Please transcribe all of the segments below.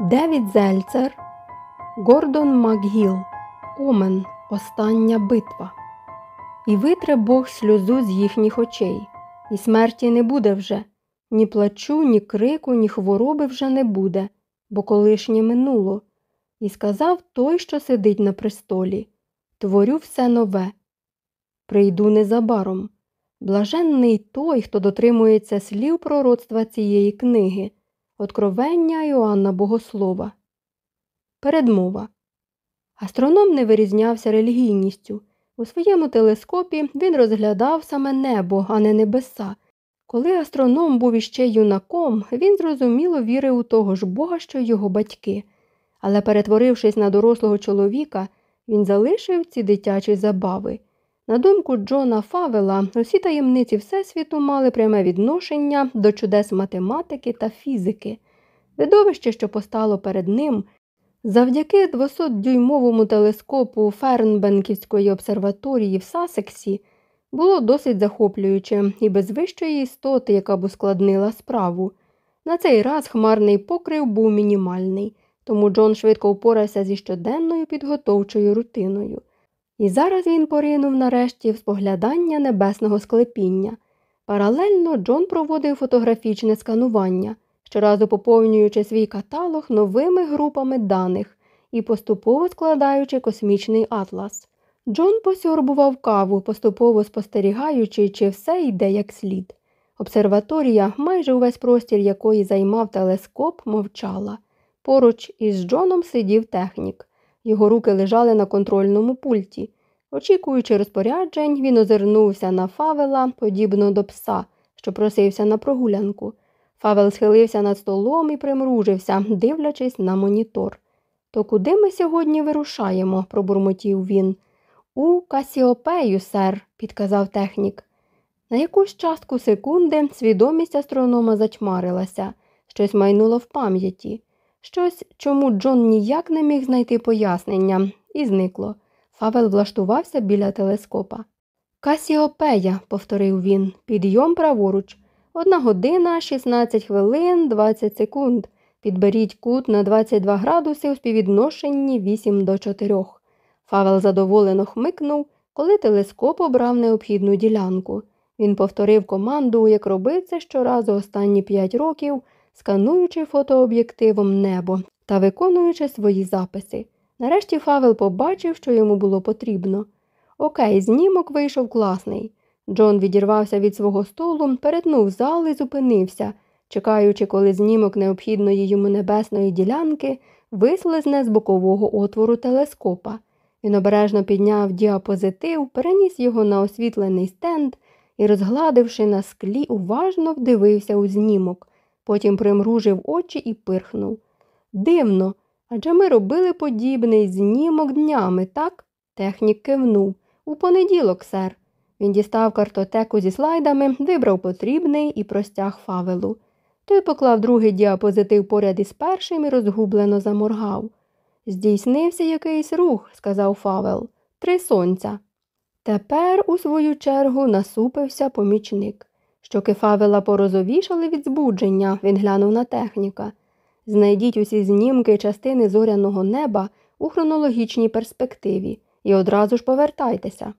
Девід Зельцер, Гордон Макгіл, Омен, Остання битва. І витре Бог сльозу з їхніх очей, і смерті не буде вже, ні плачу, ні крику, ні хвороби вже не буде, бо колишнє минуло. І сказав той, що сидить на престолі Творю все нове. Прийду незабаром. Блаженний той, хто дотримується слів пророцтва цієї книги. Откровення Іоанна Богослова. Передмова. Астроном не вирізнявся релігійністю. У своєму телескопі він розглядав саме небо, а не небеса. Коли астроном був іще юнаком, він зрозуміло вірив у того ж Бога, що його батьки. Але, перетворившись на дорослого чоловіка, він залишив ці дитячі забави. На думку Джона Фавела, усі таємниці Всесвіту мали пряме відношення до чудес математики та фізики. Видовище, що постало перед ним, завдяки 200-дюймовому телескопу Фернбенківської обсерваторії в Сасексі, було досить захоплююче і без вищої істоти, яка б ускладнила справу. На цей раз хмарний покрив був мінімальний, тому Джон швидко впорався зі щоденною підготовчою рутиною. І зараз він поринув нарешті в споглядання небесного склепіння. Паралельно Джон проводив фотографічне сканування, щоразу поповнюючи свій каталог новими групами даних і поступово складаючи космічний атлас. Джон посьорбував каву, поступово спостерігаючи, чи все йде як слід. Обсерваторія, майже увесь простір якої займав телескоп, мовчала. Поруч із Джоном сидів технік. Його руки лежали на контрольному пульті. Очікуючи розпоряджень, він озирнувся на Фавела, подібно до пса, що просився на прогулянку. Фавел схилився над столом і примружився, дивлячись на монітор. То куди ми сьогодні вирушаємо? пробурмотів він. У Касіопею, сер, підказав технік. На якусь частку секунди свідомість астронома захмарилася, щось майнуло в пам'яті. Щось, чому Джон ніяк не міг знайти пояснення, і зникло. Фавел влаштувався біля телескопа. Касіопея, повторив він, підйом праворуч. Одна година, 16 хвилин, 20 секунд. Підберіть кут на 22 градуси у співвідношенні 8 до 4. Фавел задоволено хмикнув, коли телескоп обрав необхідну ділянку. Він повторив команду, як робив щоразу останні 5 років, скануючи фотооб'єктивом небо та виконуючи свої записи. Нарешті Фавел побачив, що йому було потрібно. Окей, знімок вийшов класний. Джон відірвався від свого столу, перетнув зал і зупинився, чекаючи, коли знімок необхідної йому небесної ділянки вислизне з бокового отвору телескопа. Він обережно підняв діапозитив, переніс його на освітлений стенд і, розгладивши на склі, уважно вдивився у знімок, потім примружив очі і пирхнув. Дивно, адже ми робили подібний знімок днями, так? Технік кивнув. У понеділок, сер. Він дістав картотеку зі слайдами, вибрав потрібний і простяг фавелу. Той поклав другий діапозитив поряд із першим і розгублено заморгав. Здійснився якийсь рух, сказав Фавел. Три сонця. Тепер, у свою чергу, насупився помічник. Щоки Фавела порозовішали від збудження, він глянув на техніка. Знайдіть усі знімки частини зоряного неба у хронологічній перспективі і одразу ж повертайтеся.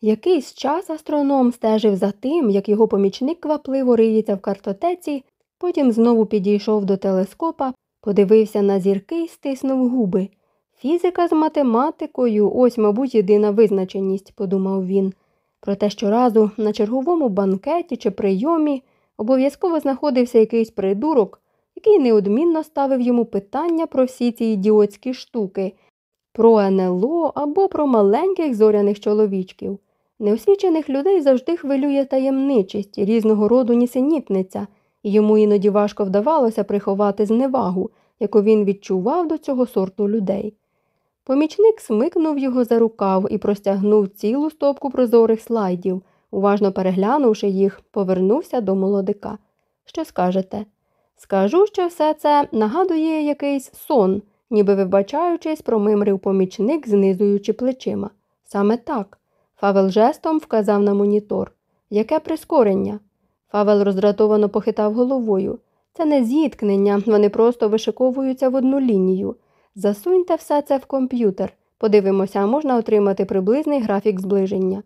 Якийсь час астроном стежив за тим, як його помічник квапливо риється в картотеці, потім знову підійшов до телескопа, подивився на зірки і стиснув губи. Фізика з математикою ось, мабуть, єдина визначеність, подумав він. Проте щоразу на черговому банкеті чи прийомі обов'язково знаходився якийсь придурок, який неодмінно ставив йому питання про всі ці ідіотські штуки, про НЛО або про маленьких зоряних чоловічків. Неосвічених людей завжди хвилює таємничість, різного роду нісенітниця, і йому іноді важко вдавалося приховати зневагу, яку він відчував до цього сорту людей. Помічник смикнув його за рукав і простягнув цілу стопку прозорих слайдів, уважно переглянувши їх, повернувся до молодика. Що скажете? Скажу, що все це нагадує якийсь сон, ніби вибачаючись, промимрив помічник, знизуючи плечима. Саме так. Фавел жестом вказав на монітор. Яке прискорення? Фавел роздратовано похитав головою. Це не зіткнення, вони просто вишиковуються в одну лінію. Засуньте все це в комп'ютер. Подивимося, можна отримати приблизний графік зближення.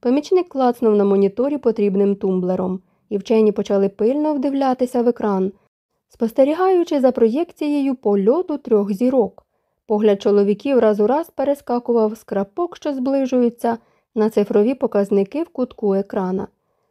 Помічник клацнув на моніторі потрібним тумблером, і вчені почали пильно вдивлятися в екран, спостерігаючи за проєкцією польоту трьох зірок. Погляд чоловіків раз у раз перескакував з крапок, що зближуються, на цифрові показники в кутку екрана.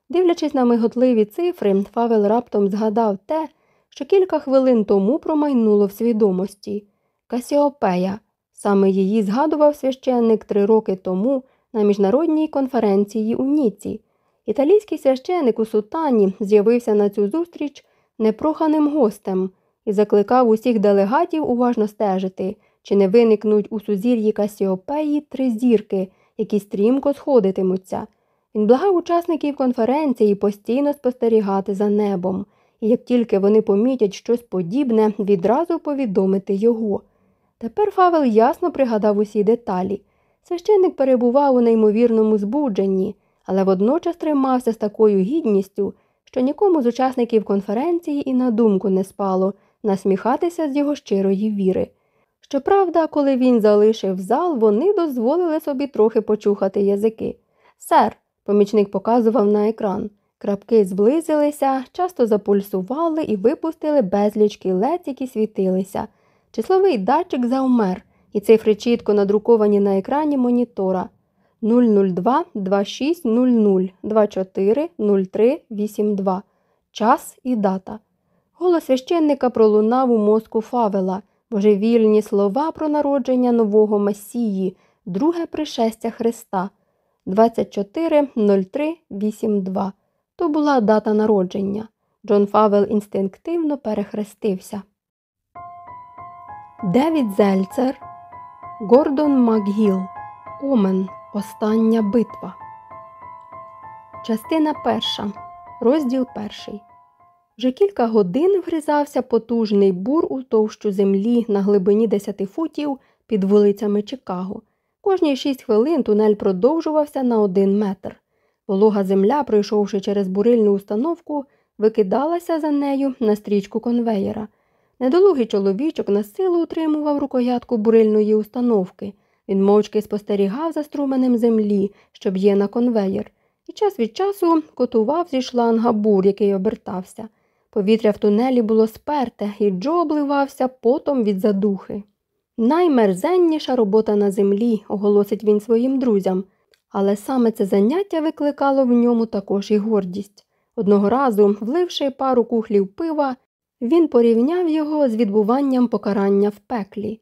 Дивлячись на миготливі цифри, Фавел раптом згадав те, що кілька хвилин тому промайнуло в свідомості. Касіопея. Саме її згадував священник три роки тому на міжнародній конференції у Ніці. Італійський священик у сутані з'явився на цю зустріч непроханим гостем і закликав усіх делегатів уважно стежити, чи не виникнуть у сузір'ї Касіопеї три зірки, які стрімко сходитимуться. Він благав учасників конференції постійно спостерігати за небом, і як тільки вони помітять щось подібне, відразу повідомити його. Тепер Фавел ясно пригадав усі деталі. Священник перебував у неймовірному збудженні, але водночас тримався з такою гідністю, що нікому з учасників конференції і на думку не спало насміхатися з його щирої віри. Щоправда, коли він залишив зал, вони дозволили собі трохи почухати язики. Сер, помічник показував на екран. Крапки зблизилися, часто запульсували і випустили безліч кілець, які світилися. Числовий датчик завмер, і цифри чітко надруковані на екрані монітора 002 2600 24 03 82. Час і дата. Голос священника пролунав у мозку Фавела, божевільні слова про народження нового Месії, друге пришестя Христа 24.03.82. То була дата народження. Джон Фавел інстинктивно перехрестився. Девід Зельцер, Гордон Макгіл, Омен. Остання битва. Частина перша. Розділ перший. Вже кілька годин вгризався потужний бур у товщу землі на глибині 10 футів під вулицями Чикаго. Кожні шість хвилин тунель продовжувався на один метр. Волога земля, пройшовши через бурильну установку, викидалася за нею на стрічку конвеєра. Недолугий чоловічок на силу утримував рукоятку бурильної установки. Він мовчки спостерігав за струменем землі, що б'є на конвеєр, і час від часу котував зі шланга бур, який обертався. Повітря в тунелі було сперте, і Джо обливався потом від задухи. Наймерзенніша робота на землі, оголосить він своїм друзям, але саме це заняття викликало в ньому також і гордість. Одного разу, вливши пару кухлів пива, він порівняв його з відбуванням покарання в пеклі.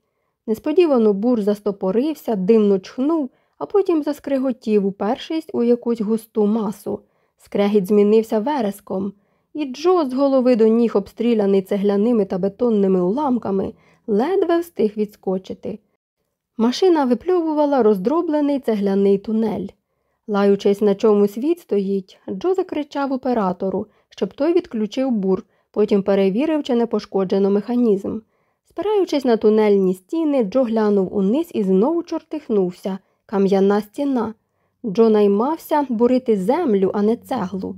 Несподівано бур застопорився, димно чхнув, а потім заскриготів, упершись у якусь густу масу. Скрегіт змінився вереском, і Джо, з голови до ніг обстріляний цегляними та бетонними уламками, ледве встиг відскочити. Машина випльовувала роздроблений цегляний тунель. Лаючись, на чому світ стоїть, Джо закричав оператору, щоб той відключив бур, потім перевірив, чи не пошкоджено механізм. Спираючись на тунельні стіни, Джо глянув униз і знову чортихнувся кам'яна стіна. Джо наймався бурити землю, а не цеглу.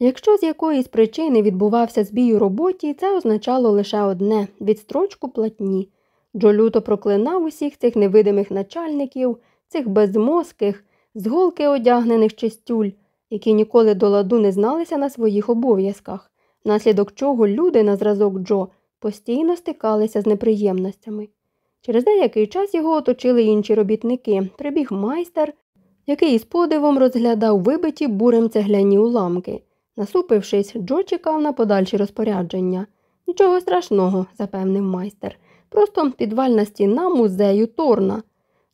Якщо з якоїсь причини відбувався збій у роботі, це означало лише одне відстрочку платні. Джо люто проклинав усіх цих невидимих начальників, цих безмозких, з голки одягнених чистюль, які ніколи до ладу не зналися на своїх обов'язках, внаслідок чого люди на зразок Джо постійно стикалися з неприємностями. Через деякий час його оточили інші робітники, прибіг майстер, який із подивом розглядав вибиті бурем цегляні уламки. Насупившись, Джо чекав на подальші розпорядження. Нічого страшного, запевнив майстер. Просто підвальна стіна музею Торна.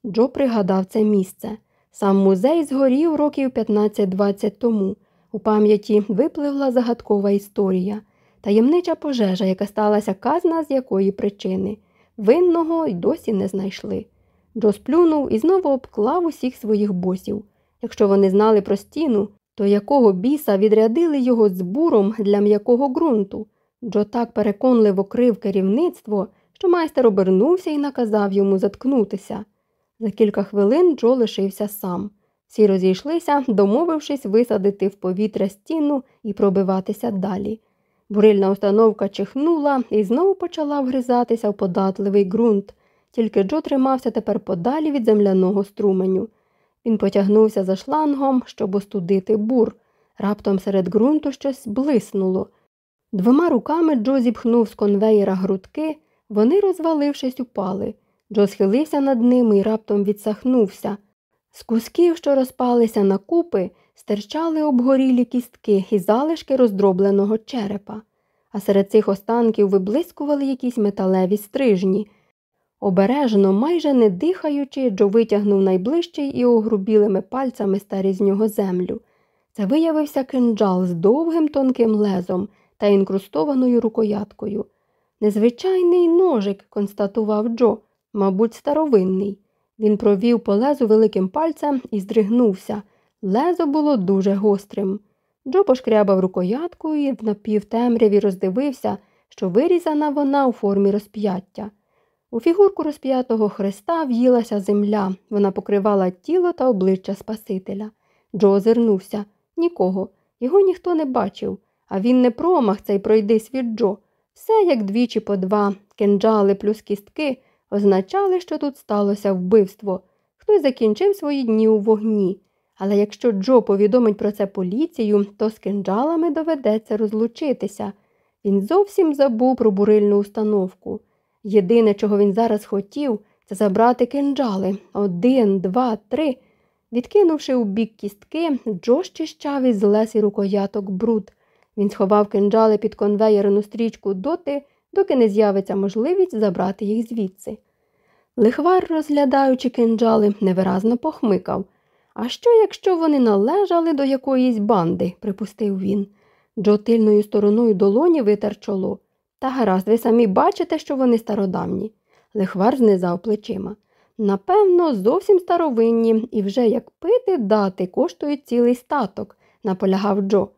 Джо пригадав це місце. Сам музей згорів років 15-20 тому. У пам'яті випливла загадкова історія таємнича пожежа, яка сталася казна з якої причини. Винного й досі не знайшли. Джо сплюнув і знову обклав усіх своїх босів. Якщо вони знали про стіну, то якого біса відрядили його з буром для м'якого ґрунту? Джо так переконливо крив керівництво, що майстер обернувся і наказав йому заткнутися. За кілька хвилин Джо лишився сам. Всі розійшлися, домовившись висадити в повітря стіну і пробиватися далі. Бурильна установка чихнула і знову почала вгризатися в податливий ґрунт, тільки Джо тримався тепер подалі від земляного струменю. Він потягнувся за шлангом, щоб остудити бур. Раптом серед ґрунту щось блиснуло. Двома руками Джо зіпхнув з конвеєра грудки, вони, розвалившись, упали. Джо схилився над ними і раптом відсахнувся. З кусків, що розпалися на купи, стирчали обгорілі кістки і залишки роздробленого черепа, а серед цих останків виблискували якісь металеві стрижні. Обережно, майже не дихаючи, Джо витягнув найближчий і огрубілими пальцями старі з нього землю. Це виявився кинджал з довгим тонким лезом та інкрустованою рукояткою. Незвичайний ножик, констатував Джо, мабуть, старовинний. Він провів по лезу великим пальцем і здригнувся. Лезо було дуже гострим. Джо пошкрябав рукоятку і в напівтемряві роздивився, що вирізана вона у формі розп'яття. У фігурку розп'ятого хреста в'їлася земля, вона покривала тіло та обличчя Спасителя. Джо озирнувся. Нікого. Його ніхто не бачив, а він не промах цей пройди світ Джо. Все як двічі по два, кинджали плюс кістки означали, що тут сталося вбивство. Хтось закінчив свої дні у вогні. Але якщо Джо повідомить про це поліцію, то з кинджалами доведеться розлучитися. Він зовсім забув про бурильну установку. Єдине, чого він зараз хотів, це забрати кинджали один, два, три. Відкинувши у бік кістки, Джо щищав із лес і рукояток бруд. Він сховав кинджали під конвеєрну стрічку доти, доки не з'явиться можливість забрати їх звідси. Лихвар, розглядаючи кинджали, невиразно похмикав. А що, якщо вони належали до якоїсь банди, припустив він. Джо тильною стороною долоні витер чоло. Та гаразд, ви самі бачите, що вони стародавні. Лихвар знизав плечима. Напевно, зовсім старовинні і вже як пити дати коштують цілий статок, наполягав Джо.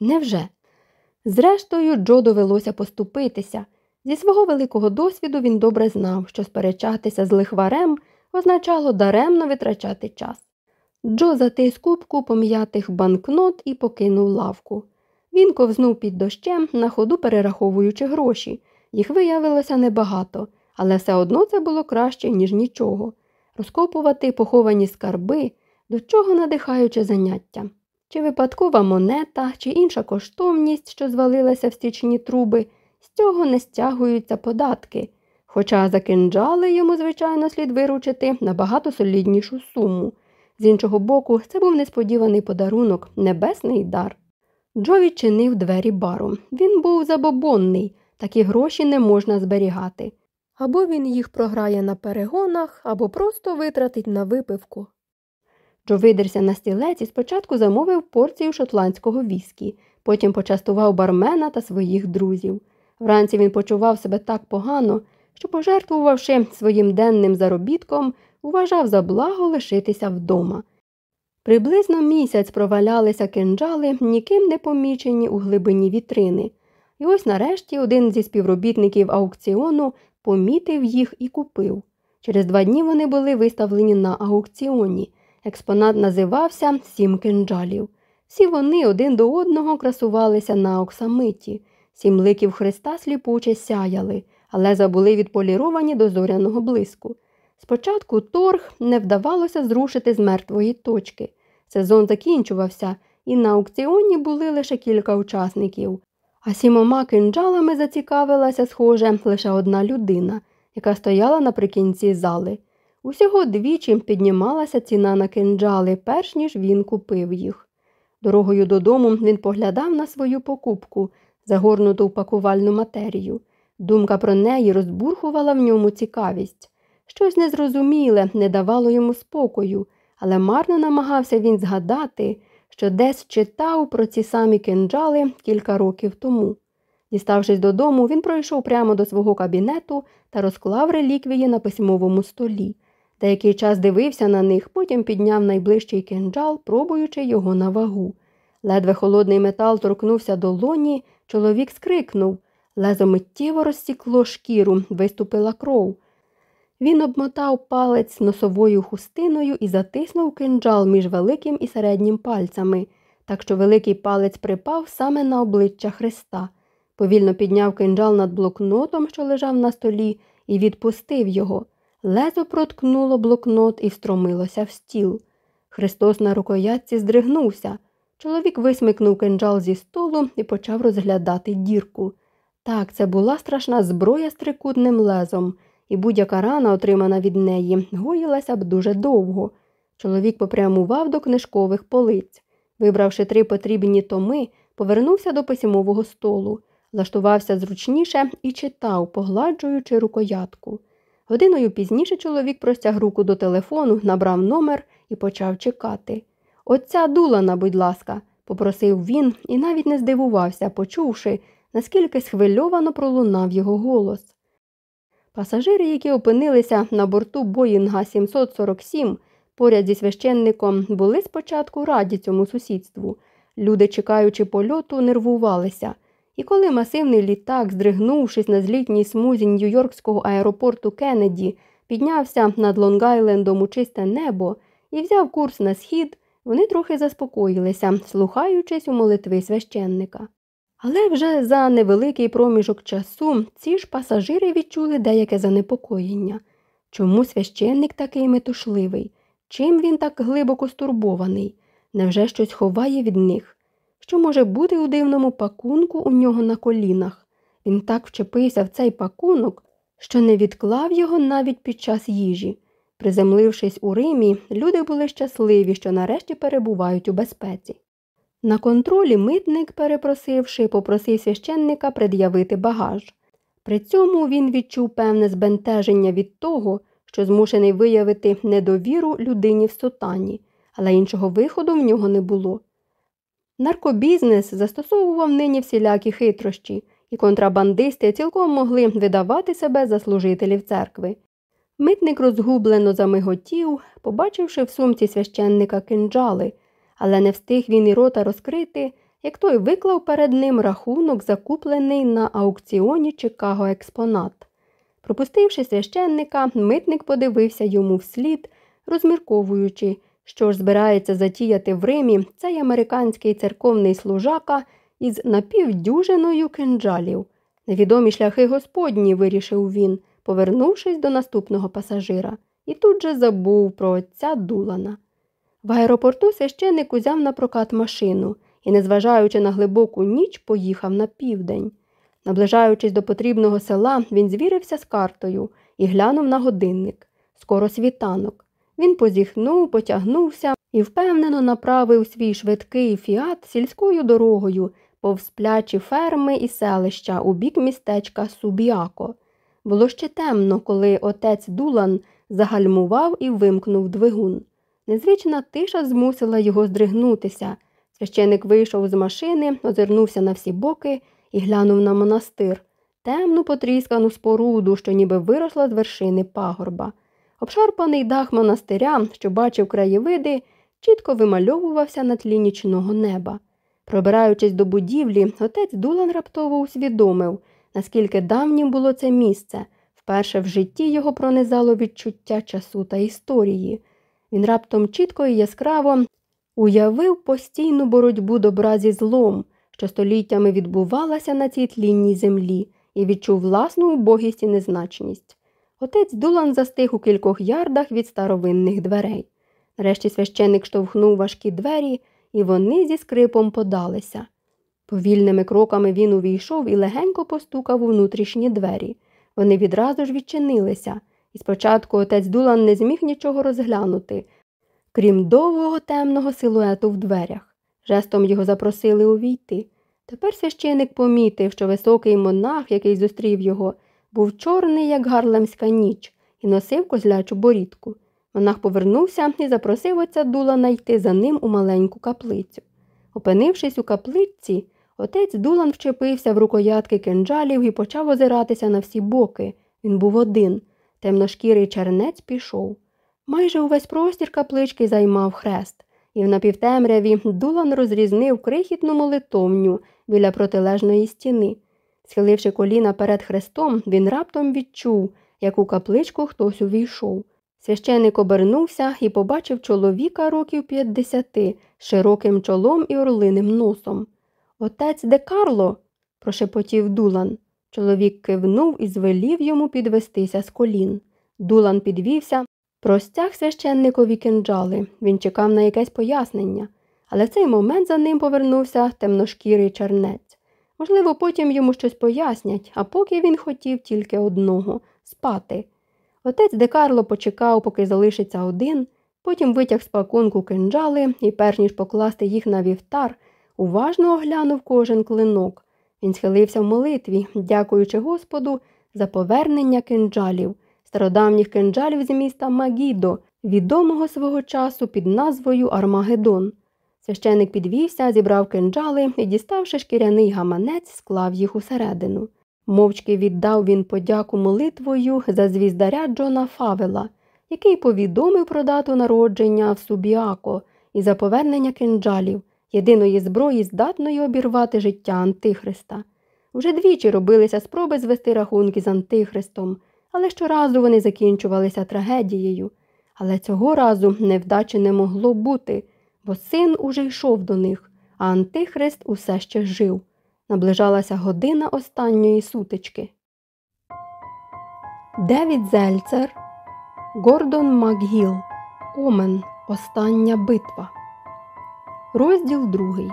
Невже? Зрештою, Джо довелося поступитися. Зі свого великого досвіду він добре знав, що сперечатися з лихварем означало даремно витрачати час. Джо затис кубку пом'ятих банкнот і покинув лавку. Він ковзнув під дощем, на ходу перераховуючи гроші. Їх виявилося небагато, але все одно це було краще, ніж нічого. Розкопувати поховані скарби, до чого надихаюче заняття. Чи випадкова монета, чи інша коштовність, що звалилася в стічні труби, з цього не стягуються податки. Хоча за кинджали йому, звичайно, слід виручити набагато соліднішу суму. З іншого боку, це був несподіваний подарунок, небесний дар. Джо відчинив двері бару. Він був забобонний, такі гроші не можна зберігати. Або він їх програє на перегонах, або просто витратить на випивку. Джо видерся на стілець і спочатку замовив порцію шотландського віскі, потім почастував бармена та своїх друзів. Вранці він почував себе так погано, що, пожертвувавши своїм денним заробітком, вважав за благо лишитися вдома. Приблизно місяць провалялися кинджали, ніким не помічені у глибині вітрини. І ось нарешті один зі співробітників аукціону помітив їх і купив. Через два дні вони були виставлені на аукціоні. Експонат називався Сім кинджалів. Всі вони один до одного красувалися на оксамиті. Сім ликів Христа сліпуче сяяли, але забули відполіровані до зоряного блиску. Спочатку торг не вдавалося зрушити з мертвої точки. Сезон закінчувався, і на аукціоні були лише кілька учасників. А сімома кинджалами зацікавилася, схоже, лише одна людина, яка стояла наприкінці зали. Усього двічі піднімалася ціна на кинджали, перш ніж він купив їх. Дорогою додому він поглядав на свою покупку, загорнуту в пакувальну матерію. Думка про неї розбурхувала в ньому цікавість. Щось незрозуміле не давало йому спокою, але марно намагався він згадати, що десь читав про ці самі кинджали кілька років тому. Діставшись додому, він пройшов прямо до свого кабінету та розклав реліквії на письмовому столі. Деякий час дивився на них, потім підняв найближчий кинджал, пробуючи його на вагу. Ледве холодний метал торкнувся до лоні, чоловік скрикнув. Лезо миттєво розсікло шкіру, виступила кров. Він обмотав палець носовою хустиною і затиснув кинджал між великим і середнім пальцями, так що великий палець припав саме на обличчя Христа. Повільно підняв кинджал над блокнотом, що лежав на столі, і відпустив його. Лезо проткнуло блокнот і встромилося в стіл. Христос на рукоятці здригнувся. Чоловік висмикнув кинджал зі столу і почав розглядати дірку. Так, це була страшна зброя з трикутним лезом, і будь-яка рана, отримана від неї, гоїлася б дуже довго. Чоловік попрямував до книжкових полиць. Вибравши три потрібні томи, повернувся до письмового столу, влаштувався зручніше і читав, погладжуючи рукоятку. Годиною пізніше чоловік простяг руку до телефону, набрав номер і почав чекати. Отця Дулана, будь ласка, попросив він і навіть не здивувався, почувши, наскільки схвильовано пролунав його голос. Пасажири, які опинилися на борту Боїнга 747, поряд зі священником, були спочатку раді цьому сусідству. Люди, чекаючи польоту, нервувалися. І коли масивний літак, здригнувшись на злітній смузі Нью-Йоркського аеропорту Кеннеді, піднявся над Лонг-Айлендом у чисте небо і взяв курс на схід, вони трохи заспокоїлися, слухаючись у молитви священника. Але вже за невеликий проміжок часу ці ж пасажири відчули деяке занепокоєння. Чому священник такий метушливий? Чим він так глибоко стурбований? Невже щось ховає від них? Що може бути у дивному пакунку у нього на колінах? Він так вчепився в цей пакунок, що не відклав його навіть під час їжі. Приземлившись у Римі, люди були щасливі, що нарешті перебувають у безпеці. На контролі митник, перепросивши, попросив священника пред'явити багаж. При цьому він відчув певне збентеження від того, що змушений виявити недовіру людині в сутані, але іншого виходу в нього не було. Наркобізнес застосовував нині всілякі хитрощі, і контрабандисти цілком могли видавати себе за служителів церкви. Митник розгублено замиготів, побачивши в сумці священника кинджали, але не встиг він і рота розкрити, як той виклав перед ним рахунок, закуплений на аукціоні Чикаго експонат. Пропустивши священника, митник подивився йому вслід, розмірковуючи, що ж збирається затіяти в Римі цей американський церковний служака із напівдюжиною кинджалів. Невідомі шляхи господні, вирішив він, повернувшись до наступного пасажира, і тут же забув про отця Дулана. В аеропорту священник узяв на прокат машину і, незважаючи на глибоку ніч, поїхав на південь. Наближаючись до потрібного села, він звірився з картою і глянув на годинник. Скоро світанок. Він позіхнув, потягнувся і впевнено направив свій швидкий фіат сільською дорогою повз плячі ферми і селища у бік містечка Субіако. Було ще темно, коли отець Дулан загальмував і вимкнув двигун. Незвична тиша змусила його здригнутися. Священик вийшов з машини, озирнувся на всі боки і глянув на монастир, темну потріскану споруду, що ніби виросла з вершини пагорба. Обшарпаний дах монастиря, що бачив краєвиди, чітко вимальовувався на тлі нічного неба. Пробираючись до будівлі, отець Дулан раптово усвідомив, наскільки давнім було це місце. Вперше в житті його пронизало відчуття часу та історії. Він раптом чітко і яскраво уявив постійну боротьбу добра зі злом, що століттями відбувалася на цій тлінній землі, і відчув власну убогість і незначність. Отець Дулан застиг у кількох ярдах від старовинних дверей. Нарешті священник штовхнув важкі двері, і вони зі скрипом подалися. Повільними кроками він увійшов і легенько постукав у внутрішні двері. Вони відразу ж відчинилися, і спочатку отець Дулан не зміг нічого розглянути, крім довгого темного силуету в дверях. Жестом його запросили увійти. Тепер священик помітив, що високий монах, який зустрів його, був чорний, як гарлемська ніч, і носив козлячу борідку. Монах повернувся і запросив отця Дулана йти за ним у маленьку каплицю. Опинившись у каплиці, отець Дулан вчепився в рукоятки кинджалів і почав озиратися на всі боки. Він був один. Темношкірий чернець пішов. Майже увесь простір каплички займав хрест, і в напівтемряві Дулан розрізнив крихітну молитовню біля протилежної стіни. Схиливши коліна перед хрестом, він раптом відчув, як у капличку хтось увійшов. Священик обернувся і побачив чоловіка років 50 з широким чолом і орлиним носом. Отець де Карло? прошепотів Дулан. Чоловік кивнув і звелів йому підвестися з колін. Дулан підвівся, простяг священникові кинджали. Він чекав на якесь пояснення, але в цей момент за ним повернувся темношкірий чернець. Можливо, потім йому щось пояснять, а поки він хотів тільки одного спати. Отець Декарло почекав, поки залишиться один, потім витяг з пакунку кинджали і, перш ніж покласти їх на вівтар, уважно оглянув кожен клинок. Він схилився в молитві, дякуючи Господу за повернення кинджалів, стародавніх кинджалів з міста Магідо, відомого свого часу під назвою Армагеддон. Священик підвівся, зібрав кинджали і, діставши шкіряний гаманець, склав їх усередину. Мовчки віддав він подяку молитвою за звіздаря Джона Фавела, який повідомив про дату народження в Субіако і за повернення кинджалів, єдиної зброї, здатної обірвати життя Антихриста. Уже двічі робилися спроби звести рахунки з Антихристом, але щоразу вони закінчувалися трагедією. Але цього разу невдачі не могло бути, бо син уже йшов до них, а Антихрист усе ще жив. Наближалася година останньої сутички. Девід Зельцер, Гордон Макгіл, Омен. Остання битва. Розділ другий.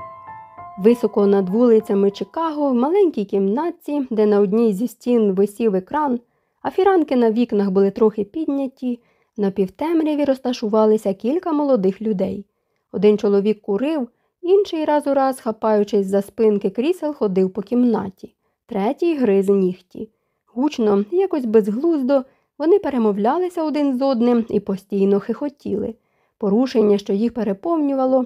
Високо над вулицями Чикаго, в маленькій кімнатці, де на одній зі стін висів екран, а фіранки на вікнах були трохи підняті, на півтемряві розташувалися кілька молодих людей. Один чоловік курив, інший раз у раз, хапаючись за спинки крісел, ходив по кімнаті, третій гриз нігті. Гучно, якось безглуздо, вони перемовлялися один з одним і постійно хихотіли. Порушення, що їх переповнювало,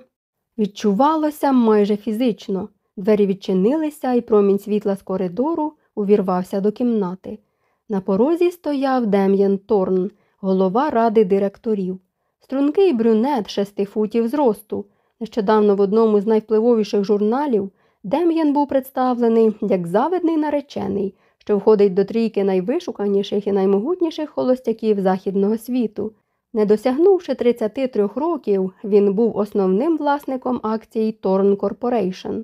відчувалося майже фізично. Двері відчинилися, і промінь світла з коридору увірвався до кімнати. На порозі стояв Дем'ян Торн, голова ради директорів. Стрункий брюнет шести футів зросту. Нещодавно в одному з найвпливовіших журналів Дем'ян був представлений як завидний наречений, що входить до трійки найвишуканіших і наймогутніших холостяків західного світу. Не досягнувши 33 років, він був основним власником акцій Торн Корпорейшн.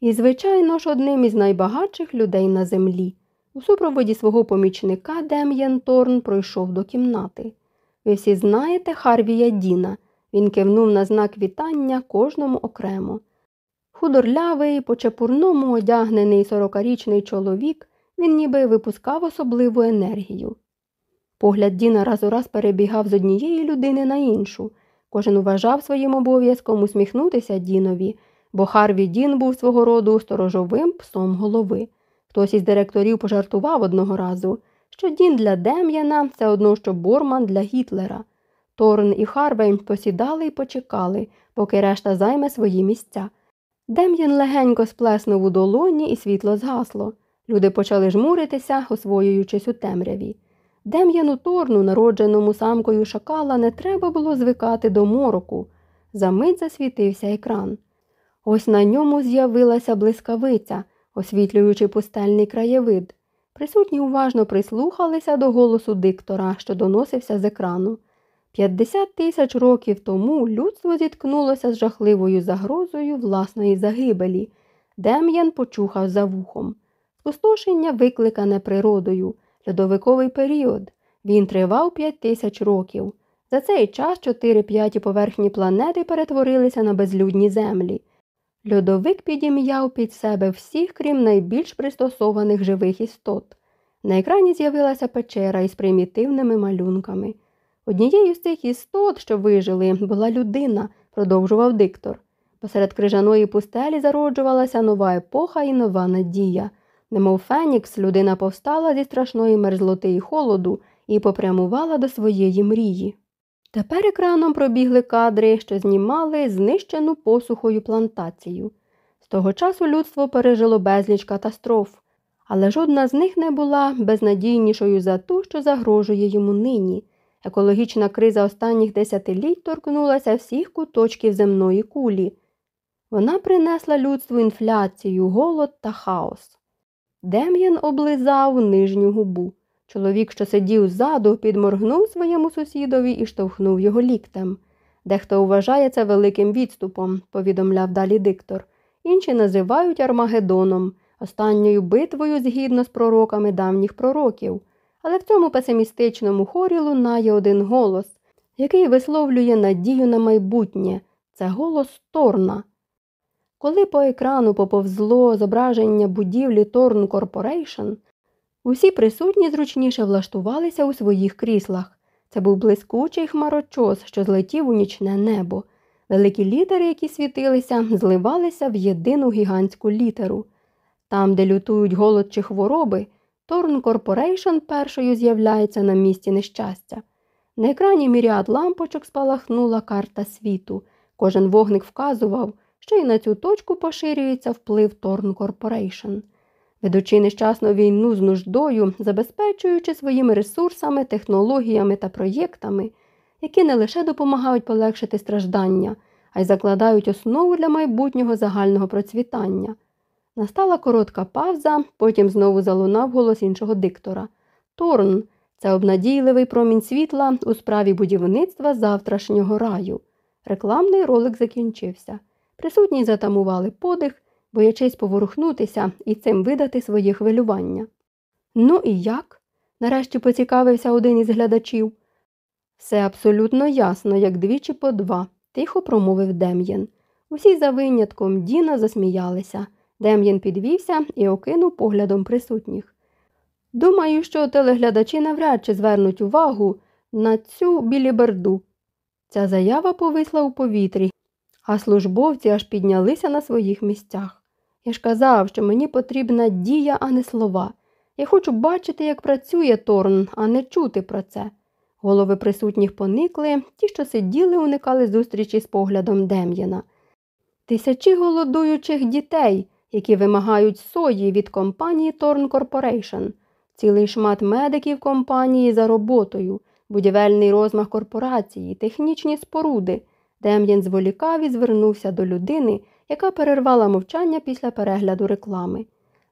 І, звичайно ж, одним із найбагатших людей на землі. У супроводі свого помічника Дем'ян Торн пройшов до кімнати. Ви всі знаєте Харвія Діна. Він кивнув на знак вітання кожному окремо. Худорлявий, по чепурному одягнений сорокарічний чоловік, він ніби випускав особливу енергію. Погляд Діна раз у раз перебігав з однієї людини на іншу. Кожен вважав своїм обов'язком усміхнутися Дінові, бо Харві Дін був свого роду сторожовим псом голови. Хтось із директорів пожартував одного разу, що Дін для Дем'яна все одно, що Борман для Гітлера. Торн і Харвей посідали і почекали, поки решта займе свої місця. Дем'ян легенько сплеснув у долоні і світло згасло. Люди почали жмуритися, освоюючись у темряві. Дем'яну Торну, народженому самкою шакала, не треба було звикати до мороку. Замить засвітився екран. Ось на ньому з'явилася блискавиця, освітлюючи пустельний краєвид. Присутні уважно прислухалися до голосу диктора, що доносився з екрану. 50 тисяч років тому людство зіткнулося з жахливою загрозою власної загибелі. Дем'ян почухав за вухом. Спустошення викликане природою, льодовиковий період. Він тривав 5 тисяч років. За цей час 4 п'яті поверхні планети перетворилися на безлюдні землі. Льодовик підім'яв під себе всіх, крім найбільш пристосованих живих істот. На екрані з'явилася печера із примітивними малюнками. Однією з цих істот, що вижили, була людина, продовжував диктор. Посеред крижаної пустелі зароджувалася нова епоха і нова надія. Немов Фенікс, людина повстала зі страшної мерзлоти і холоду і попрямувала до своєї мрії. Тепер екраном пробігли кадри, що знімали знищену посухою плантацію. З того часу людство пережило безліч катастроф, але жодна з них не була безнадійнішою за ту, що загрожує йому нині. Екологічна криза останніх десятиліть торкнулася всіх куточків земної кулі. Вона принесла людству інфляцію, голод та хаос. Дем'ян облизав нижню губу. Чоловік, що сидів ззаду, підморгнув своєму сусідові і штовхнув його ліктем. Дехто вважає це великим відступом, повідомляв далі диктор. Інші називають Армагеддоном, останньою битвою згідно з пророцтвами давніх пророків. Але в цьому песимістичному хорі лунає один голос, який висловлює надію на майбутнє це голос Торна. Коли по екрану поповзло зображення будівлі Торн Корпорейшн, усі присутні зручніше влаштувалися у своїх кріслах. Це був блискучий хмарочос, що злетів у нічне небо. Великі літери, які світилися, зливалися в єдину гігантську літеру. Там, де лютують голод чи хвороби, Торн Корпорейшн першою з'являється на місці нещастя. На екрані міріадом лампочок спалахнула карта світу. Кожен вогник вказував, що і на цю точку поширюється вплив Торн Корпорейшн. Ведучи нещадну війну з нуждою, забезпечуючи своїми ресурсами, технологіями та проєктами, які не лише допомагають полегшити страждання, а й закладають основу для майбутнього загального процвітання. Настала коротка павза, потім знову залунав голос іншого диктора. Торн це обнадійливий промінь світла у справі будівництва завтрашнього раю. Рекламний ролик закінчився. Присутні затамували подих, боячись поворухнутися і цим видати своє хвилювання. Ну і як? нарешті поцікавився один із глядачів. Все абсолютно ясно, як двічі по два, тихо промовив Дем'єн. Усі за винятком Діна засміялися. Дем'єн підвівся і окинув поглядом присутніх. Думаю, що телеглядачі навряд чи звернуть увагу на цю біліберду. Ця заява повисла у повітрі, а службовці аж піднялися на своїх місцях. Я ж казав, що мені потрібна дія, а не слова. Я хочу бачити, як працює Торн, а не чути про це. Голови присутніх поникли, ті, що сиділи, уникали зустрічі з поглядом Дем'яна. Тисячі голодуючих дітей, які вимагають сої від компанії Торн Корпорейшн, цілий штат медиків компанії за роботою, будівельний розмах корпорації, технічні споруди. Дем'ян зволікав і звернувся до людини, яка перервала мовчання після перегляду реклами.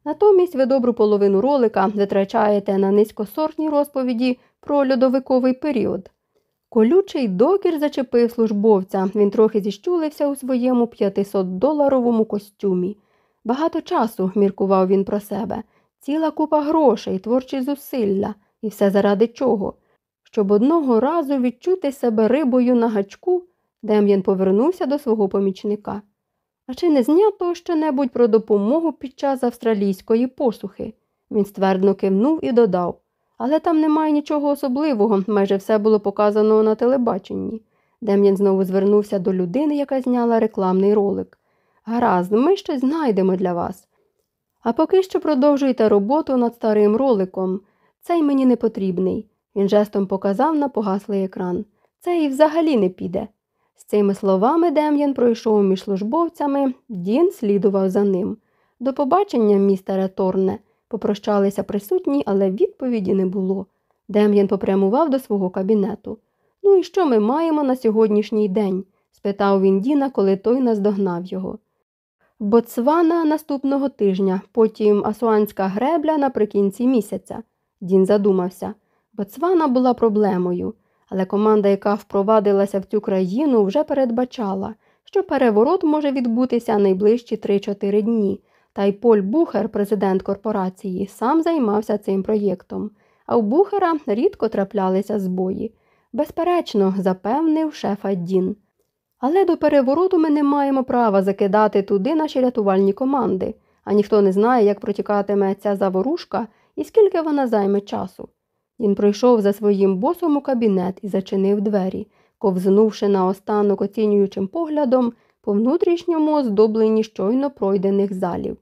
Натомість ви добру половину ролика витрачаєте на низькосортні розповіді про льодовиковий період. Колючий докір зачепив службовця, він трохи зіщулився у своєму 500-доларовому костюмі. Багато часу, міркував він про себе, ціла купа грошей, творчі зусилля, і все заради чого. Щоб одного разу відчути себе рибою на гачку, Дем'ян повернувся до свого помічника. А чи не знято що-небудь про допомогу під час австралійської посухи? Він ствердно кивнув і додав. Але там немає нічого особливого, майже все було показано на телебаченні. Дем'ян знову звернувся до людини, яка зняла рекламний ролик. Гаразд, ми щось знайдемо для вас. А поки що продовжуйте роботу над старим роликом. Цей мені не потрібний. Він жестом показав на погаслий екран. Цей взагалі не піде. З цими словами Дем'ян пройшов між службовцями, Дін слідував за ним. До побачення, містере Торне, попрощалися присутні, але відповіді не було. Дем'ян попрямував до свого кабінету. Ну і що ми маємо на сьогоднішній день? спитав він Діна, коли той наздогнав його. Боцвана наступного тижня, потім асуанська гребля наприкінці місяця. Дін задумався. Боцвана була проблемою, але команда, яка впровадилася в цю країну, вже передбачала, що переворот може відбутися найближчі 3-4 дні. Та й Поль Бухер, президент корпорації, сам займався цим проєктом, а у Бухера рідко траплялися збої. Безперечно, запевнив шефа Дін. Але до перевороту ми не маємо права закидати туди наші рятувальні команди, а ніхто не знає, як протікатиме ця заворушка і скільки вона займе часу. Він пройшов за своїм босом у кабінет і зачинив двері, ковзнувши наостанок оцінюючим поглядом по внутрішньому оздобленні щойно пройдених залів.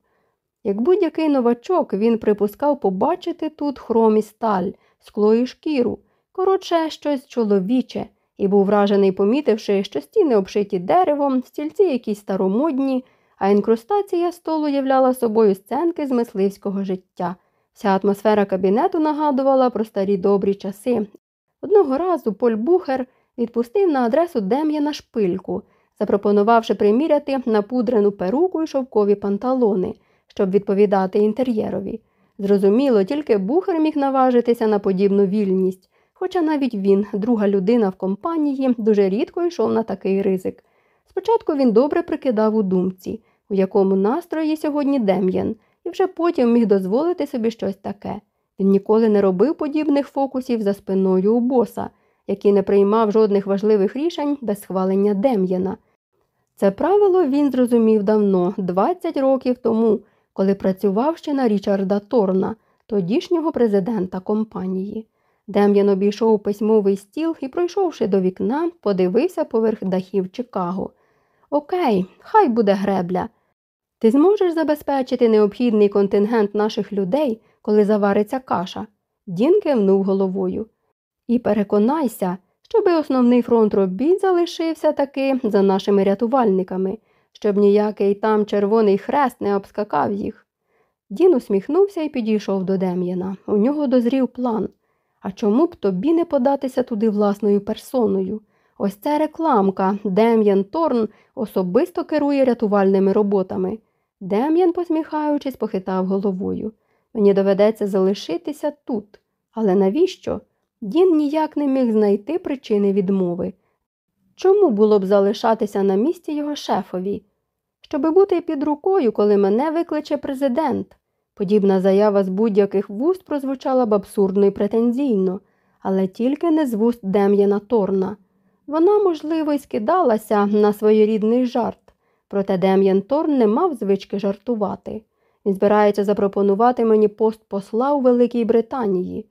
Як будь-який новачок він припускав побачити тут хром і сталь, скло і шкіру, коротше, щось чоловіче, і був вражений, помітивши, що стіни обшиті деревом, стільці якісь старомодні, а інкрустація столу являла собою сценки з мисливського життя. Вся атмосфера кабінету нагадувала про старі добрі часи. Одного разу Поль Бухер відпустив на адресу Дем'яна шпильку, запропонувавши приміряти напудрену перуку і шовкові панталони, щоб відповідати інтер'єрові. Зрозуміло, тільки Бухер міг наважитися на подібну вільність, хоча навіть він, друга людина в компанії, дуже рідко йшов на такий ризик. Спочатку він добре прикидав у думці, у якому настрої сьогодні Дем'ян, і вже потім міг дозволити собі щось таке. Він ніколи не робив подібних фокусів за спиною у боса, який не приймав жодних важливих рішень без схвалення Дем'яна. Це правило він зрозумів давно, 20 років тому, коли працював ще на Річарда Торна, тодішнього президента компанії. Дем'ян обійшов письмовий стіл і, пройшовши до вікна, подивився поверх дахів Чикаго. Окей, хай буде гребля. Ти зможеш забезпечити необхідний контингент наших людей, коли завариться каша? Дін кивнув головою. І переконайся, щоби основний фронт робіт залишився таки за нашими рятувальниками, щоб ніякий там червоний хрест не обскакав їх. Дін усміхнувся і підійшов до Дем'яна. У нього дозрів план. А чому б тобі не податися туди власною персоною? Ось це рекламка. Дем'ян Торн особисто керує рятувальними роботами. Дем'ян, посміхаючись, похитав головою. Мені доведеться залишитися тут. Але навіщо? Дін ніяк не міг знайти причини відмови. Чому було б залишатися на місці його шефові? Щоби бути під рукою, коли мене викличе президент. Подібна заява з будь-яких вуст прозвучала б абсурдно і претензійно, але тільки не з вуст Дем'яна Торна. Вона, можливо, й скидалася на своєрідний жарт, проте Дем'ян Торн не мав звички жартувати. Він збирається запропонувати мені пост посла у Великій Британії.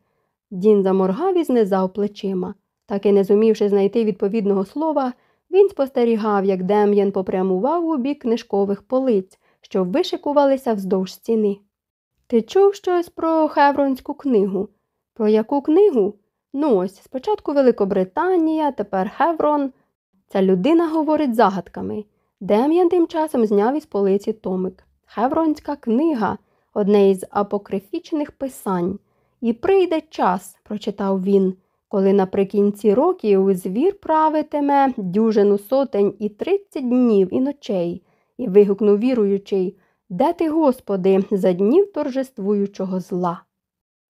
Дін заморгав і знизав плечима. Так і не зумівши знайти відповідного слова, він спостерігав, як Дем'ян попрямував у бік книжкових полиць, що вишикувалися вздовж стіни. Ти чув щось про Хевронську книгу? Про яку книгу? Ну ось, спочатку Великобританія, тепер Хеврон. Ця людина говорить загадками. Дем'ян тим часом зняв із полиці томик. Хевронська книга одне із апокрифічних писань. І прийде час, прочитав він, коли наприкінці років звір правитиме дюжину сотень і тридцять днів і ночей, і вигукнув віруючий Де ти, Господи, за днів торжествуючого зла?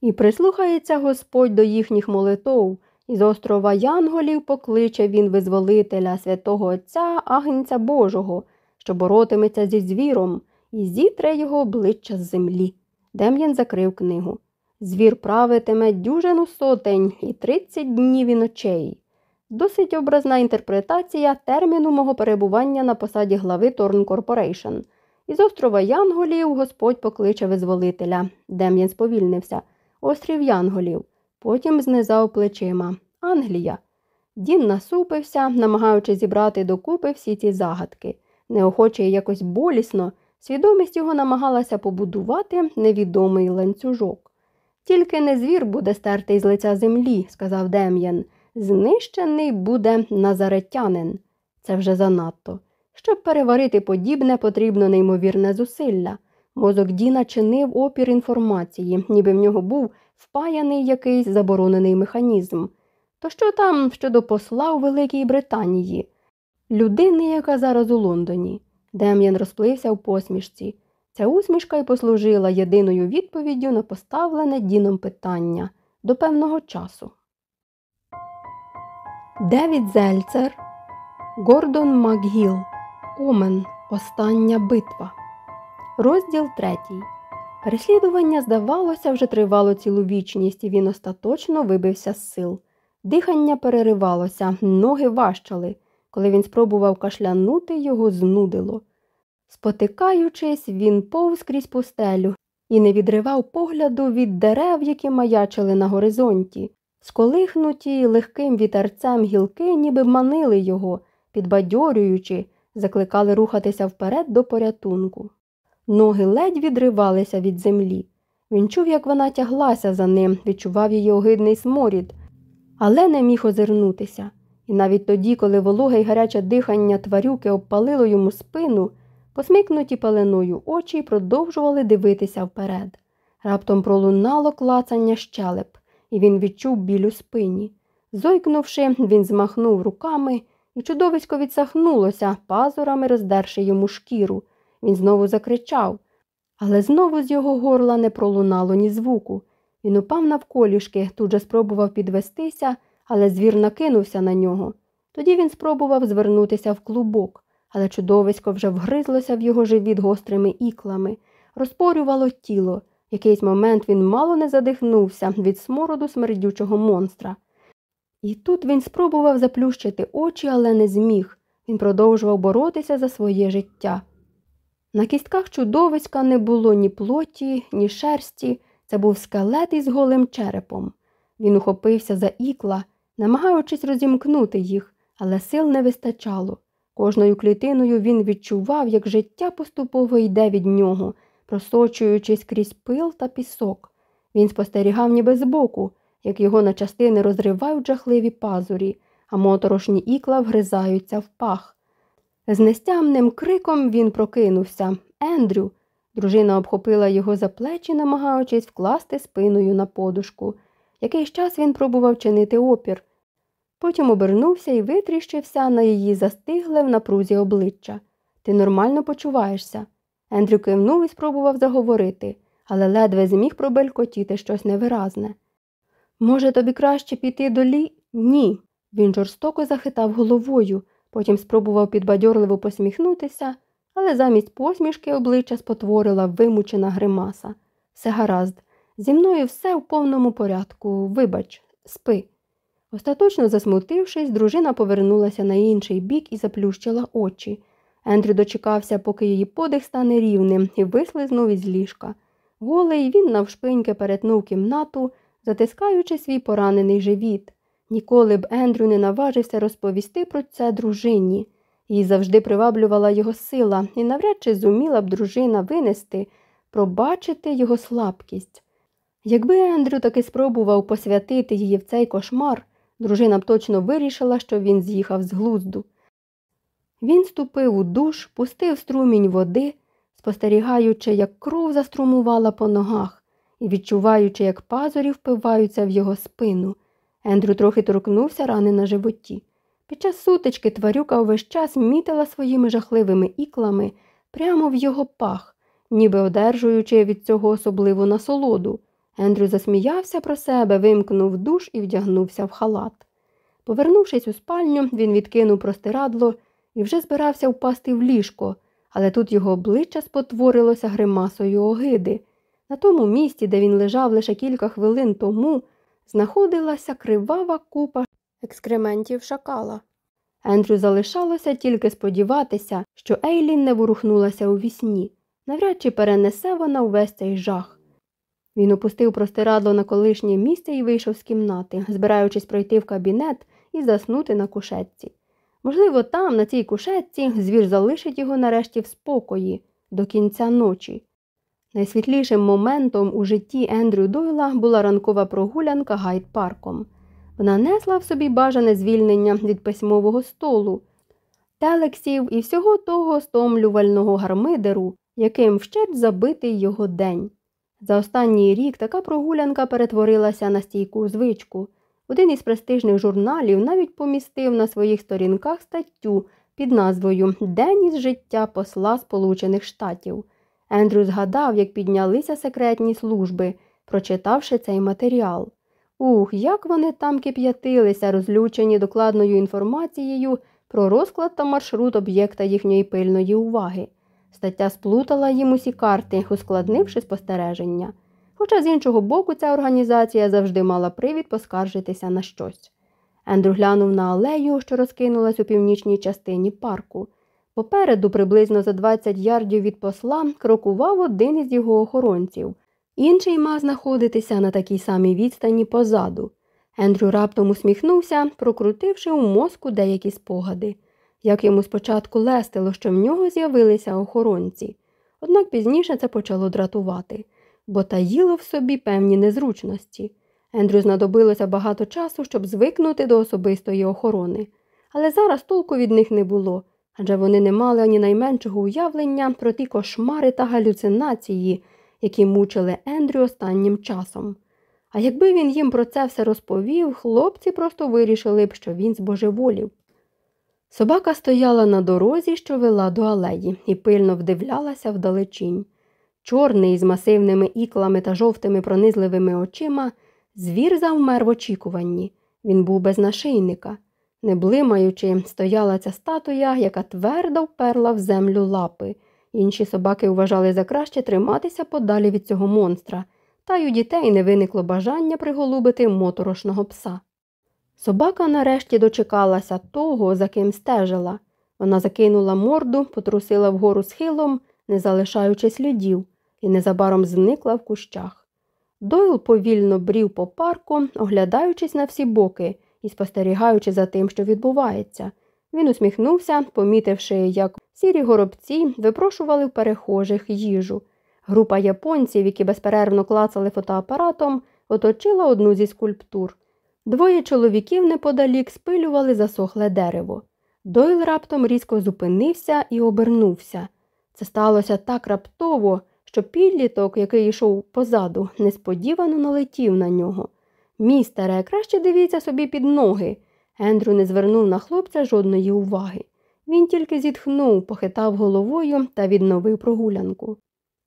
І прислухається Господь до їхніх молитов, і з острова Янголів покличе він визволителя святого Отця Агнця Божого, що боротиметься зі звіром, і зітре його обличчя з землі. Дем'ян закрив книгу. Звір правитиме дюжину сотень і тридцять днів і ночей. Досить образна інтерпретація терміну мого перебування на посаді глави Торн Корпорейшн. Із острова Янголів Господь покличе визволителя. Дем'ян сповільнився. Острів Янголів. Потім знизав плечима. Англія. Дін насупився, намагаючись зібрати докупи всі ці загадки. Неохоче і якось болісно, свідомість його намагалася побудувати невідомий ланцюжок. Тільки не звір буде стертий з лиця землі, сказав Дем'ян. Знищений буде назаретянин. Це вже занадто. Щоб переварити подібне, потрібно неймовірне зусилля. Мозок Діна чинив опір інформації, ніби в нього був впаяний якийсь заборонений механізм. То що там щодо посла у Великій Британії? Людини, яка зараз у Лондоні. Дем'ян розплився в посмішці. Ця усмішка й послужила єдиною відповіддю на поставлене Діном питання до певного часу. Девід Зельцер, Гордон Макгіл, Омен. Остання битва. Розділ третій. Переслідування, здавалося, вже тривало цілу вічність, і він остаточно вибився з сил. Дихання переривалося, ноги важчали. Коли він спробував кашлянути, його знудило. Спотикаючись, він повз крізь пустелю і не відривав погляду від дерев, які маячили на горизонті. Сколихнуті легким вітерцем гілки, ніби манили його, підбадьорюючи, закликали рухатися вперед до порятунку. Ноги ледь відривалися від землі. Він чув, як вона тяглася за ним, відчував її огидний сморід, але не міг озирнутися. І навіть тоді, коли вологе й гаряче дихання тварюки обпалило йому спину, посмикнуті пеленою очі продовжували дивитися вперед. Раптом пролунало клацання щелеп, і він відчув біль у спині. Зойкнувши, він змахнув руками, і чудовисько відсахнулося, пазурами роздерши йому шкіру. Він знову закричав, але знову з його горла не пролунало ні звуку. Він упав навколішки, тут же спробував підвестися, але звір накинувся на нього. Тоді він спробував звернутися в клубок, але чудовисько вже вгризлося в його живіт гострими іклами. розпорювало тіло. Якийсь момент він мало не задихнувся від смороду смердючого монстра. І тут він спробував заплющити очі, але не зміг. Він продовжував боротися за своє життя. На кістках чудовиська не було ні плоті, ні шерсті, це був скелет із голим черепом. Він ухопився за ікла, намагаючись розімкнути їх, але сил не вистачало. Кожною клітиною він відчував, як життя поступово йде від нього, просочуючись крізь пил та пісок. Він спостерігав ніби збоку, як його на частини розривають жахливі пазурі, а моторошні ікла вгризаються в пах. З нестямним криком він прокинувся. Ендрю. Дружина обхопила його за плечі, намагаючись вкласти спиною на подушку. Якийсь час він пробував чинити опір. Потім обернувся і витріщився на її застигле в напрузі обличчя. Ти нормально почуваєшся? Ендрю кивнув і спробував заговорити, але ледве зміг пробелькотіти щось невиразне. Може, тобі краще піти до лі? Ні. Він жорстоко захитав головою, потім спробував підбадьорливо посміхнутися, але замість посмішки обличчя спотворила вимучена гримаса. Все гаразд, зі мною все в повному порядку. Вибач, спи. Остаточно засмутившись, дружина повернулася на інший бік і заплющила очі. Ендрю дочекався, поки її подих стане рівним, і вислизнув із ліжка. Голий він навшпиньки перетнув кімнату, затискаючи свій поранений живіт. Ніколи б Ендрю не наважився розповісти про це дружині. Їй завжди приваблювала його сила, і навряд чи зуміла б дружина винести, пробачити його слабкість. Якби Ендрю таки спробував посвятити її в цей кошмар, дружина б точно вирішила, що він з'їхав з глузду. Він ступив у душ, пустив струмінь води, спостерігаючи, як кров заструмувала по ногах, і відчуваючи, як пазурі впиваються в його спину. Ендрю трохи торкнувся рани на животі. Під час сутички тварюка увесь час мітила своїми жахливими іклами прямо в його пах, ніби одержуючи від цього особливу насолоду. Ендрю засміявся про себе, вимкнув душ і вдягнувся в халат. Повернувшись у спальню, він відкинув простирадло і вже збирався впасти в ліжко, але тут його обличчя спотворилося гримасою огиди. На тому місці, де він лежав лише кілька хвилин тому, знаходилася кривава купа екскрементів шакала. Ендрю залишалося тільки сподіватися, що Ейлін не ворухнулася у вісні. навряд чи перенесе вона увесь цей жах. Він опустив простирадло на колишнє місце і вийшов з кімнати, збираючись пройти в кабінет і заснути на кушетці. Можливо, там, на цій кушетці, звір залишить його нарешті в спокої до кінця ночі. Найсвітлішим моментом у житті Ендрю Дойла була ранкова прогулянка гайд парком. Вона несла в собі бажане звільнення від письмового столу, телексів і всього того стомлювального гармидеру, яким вщерть забитий його день. За останній рік така прогулянка перетворилася на стійку звичку. Один із престижних журналів навіть помістив на своїх сторінках статтю під назвою День із життя посла Сполучених Штатів. Ендрю згадав, як піднялися секретні служби, прочитавши цей матеріал. Ух, як вони там кип'ятилися, розлючені докладною інформацією про розклад та маршрут об'єкта їхньої пильної уваги. Стаття сплутала їм усі карти, ускладнивши спостереження. Хоча з іншого боку ця організація завжди мала привід поскаржитися на щось. Ендрю глянув на алею, що розкинулась у північній частині парку. Попереду, приблизно за 20 ярдів від посла, крокував один із його охоронців. Інший мав знаходитися на такій самій відстані позаду. Ендрю раптом усміхнувся, прокрутивши у мозку деякі спогади. Як йому спочатку лестило, що в нього з'явилися охоронці. Однак пізніше це почало дратувати, бо таїло в собі певні незручності. Ендрю знадобилося багато часу, щоб звикнути до особистої охорони. Але зараз толку від них не було, адже вони не мали ані найменшого уявлення про ті кошмари та галюцинації, які мучили Ендрю останнім часом. А якби він їм про це все розповів, хлопці просто вирішили б, що він збожеволів. Собака стояла на дорозі, що вела до алеї, і пильно вдивлялася вдалечінь. Чорний з масивними іклами та жовтими пронизливими очима, звір завмер в очікуванні. Він був без нашийника. Не блимаючи, стояла ця статуя, яка твердо вперла в землю лапи, Інші собаки вважали за краще триматися подалі від цього монстра, та й у дітей не виникло бажання приголубити моторошного пса. Собака нарешті дочекалася того, за ким стежила. Вона закинула морду, потрусила вгору схилом, не залишаючи слідів, і незабаром зникла в кущах. Дойл повільно брів по парку, оглядаючись на всі боки і спостерігаючи за тим, що відбувається. Він усміхнувся, помітивши, як сірі горобці випрошували в перехожих їжу. Група японців, які безперервно клацали фотоапаратом, оточила одну зі скульптур. Двоє чоловіків неподалік спилювали засохле дерево. Дойл раптом різко зупинився і обернувся. Це сталося так раптово, що підліток, який йшов позаду, несподівано налетів на нього. Містере, краще дивіться собі під ноги. Ендрю не звернув на хлопця жодної уваги. Він тільки зітхнув, похитав головою та відновив прогулянку.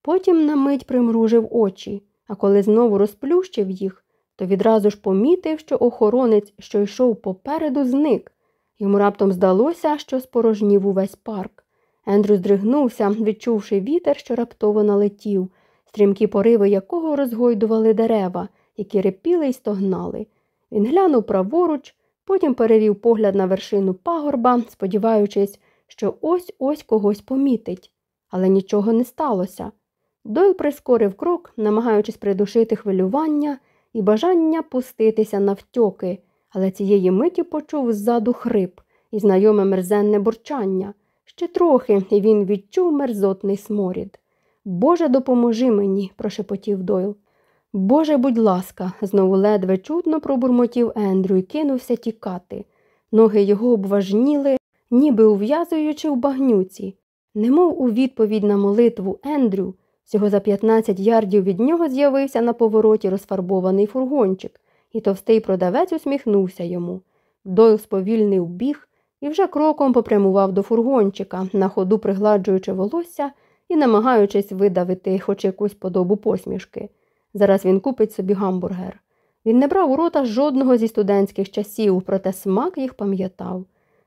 Потім на мить примружив очі, а коли знову розплющив їх, то відразу ж помітив, що охоронець, що йшов попереду, зник. Йому раптом здалося, що спорожнів увесь парк. Ендрю здригнувся, відчувши вітер, що раптово налетів, стрімкі пориви якого розгойдували дерева, які репіли й стогнали. Він глянув праворуч, потім перевів погляд на вершину пагорба, сподіваючись, що ось ось когось помітить. Але нічого не сталося. Дойл прискорив крок, намагаючись придушити хвилювання і бажання пуститися навтьоки, але цієї миті почув ззаду хрип і знайоме мерзенне бурчання. Ще трохи, і він відчув мерзотний сморід. Боже, допоможи мені, прошепотів Дойл. Боже, будь ласка, знову ледве чутно пробурмотів Ендрю і кинувся тікати. Ноги його обважніли, ніби ув'язуючи в багнюці. Немов у відповідь на молитву Ендрю, всього за 15 ярдів від нього з'явився на повороті розфарбований фургончик, і товстий продавець усміхнувся йому. Дойл сповільнив біг і вже кроком попрямував до фургончика, на ходу пригладжуючи волосся і намагаючись видавити хоч якусь подобу посмішки. Зараз він купить собі гамбургер. Він не брав у рота жодного зі студентських часів, проте смак їх пам'ятав.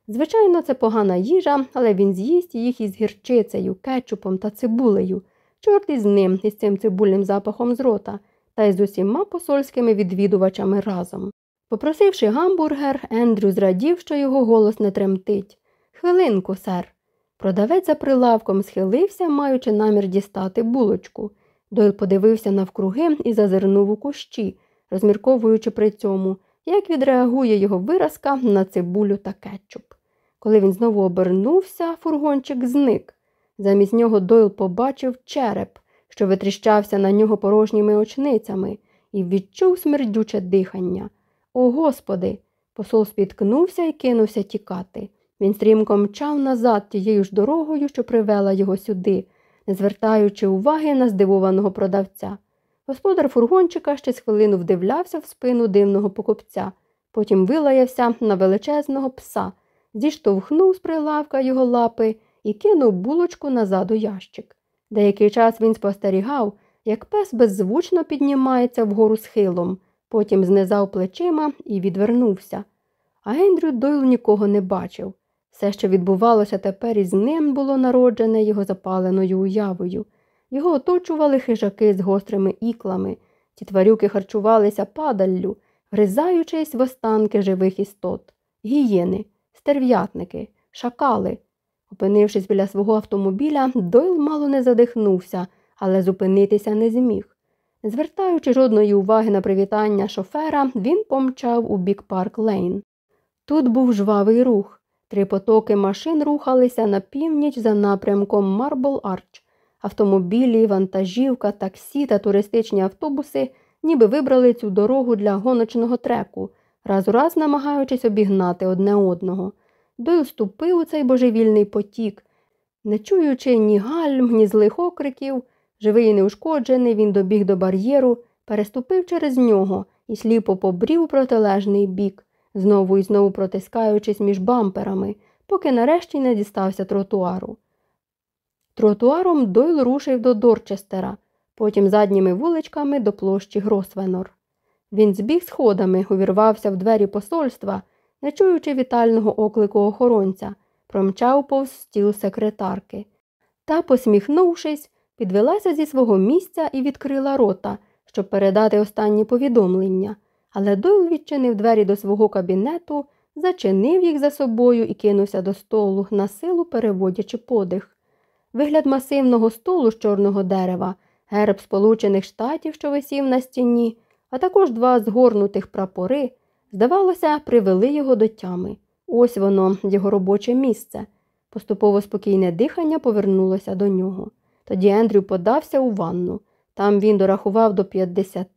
Звичайно, це погана їжа, але він з'їсть їх із гірчицею, кетчупом та цибулею, чорт із ним, із цим цибульним запахом з рота, та й з усіма посольськими відвідувачами разом. Попросивши гамбургер, Ендрю зрадів, що його голос не тремтить. Хвилинку, сер. Продавець за прилавком схилився, маючи намір дістати булочку. Дойл подивився навкруги і зазирнув у кущі, розмірковуючи при цьому, як відреагує його виразка на цибулю та кетчуп. Коли він знову обернувся, фургончик зник. Замість нього Дойл побачив череп, що витріщався на нього порожніми очницями, і відчув смердюче дихання. О, Господи! Посол спіткнувся і кинувся тікати. Він стрімко мчав назад тією ж дорогою, що привела його сюди, звертаючи уваги на здивованого продавця. Господар фургончика ще з хвилину вдивлявся в спину дивного покупця, потім вилаявся на величезного пса, зіштовхнув з прилавка його лапи і кинув булочку назад у ящик. Деякий час він спостерігав, як пес беззвучно піднімається вгору схилом, потім знизав плечима і відвернувся. А Ендрю Дойл нікого не бачив. Все, що відбувалося тепер із ним, було народжене його запаленою уявою. Його оточували хижаки з гострими іклами, ті тварюки харчувалися падаллю, гризаючись в останки живих істот, гієни, стерв'ятники, шакали. Опинившись біля свого автомобіля, Дойл мало не задихнувся, але зупинитися не зміг. Звертаючи жодної уваги на привітання шофера, він помчав у бік парк Лейн. Тут був жвавий рух. Три потоки машин рухалися на північ за напрямком Марбл Арч. Автомобілі, вантажівка, таксі та туристичні автобуси ніби вибрали цю дорогу для гоночного треку, раз у раз намагаючись обігнати одне одного. Дойл ступив у цей божевільний потік. Не чуючи ні гальм, ні злих окриків, живий і неушкоджений, він добіг до бар'єру, переступив через нього і сліпо побрів протилежний бік знову і знову протискаючись між бамперами, поки нарешті не дістався тротуару. Тротуаром Дойл рушив до Дорчестера, потім задніми вуличками до площі Гросвенор. Він збіг сходами, увірвався в двері посольства, не чуючи вітального оклику охоронця, промчав повз стіл секретарки. Та, посміхнувшись, підвелася зі свого місця і відкрила рота, щоб передати останні повідомлення, але Дойл відчинив двері до свого кабінету, зачинив їх за собою і кинувся до столу, на силу переводячи подих. Вигляд масивного столу з чорного дерева, герб Сполучених Штатів, що висів на стіні, а також два згорнутих прапори, здавалося, привели його до тями. Ось воно, його робоче місце. Поступово спокійне дихання повернулося до нього. Тоді Ендрю подався у ванну. Там він дорахував до 50,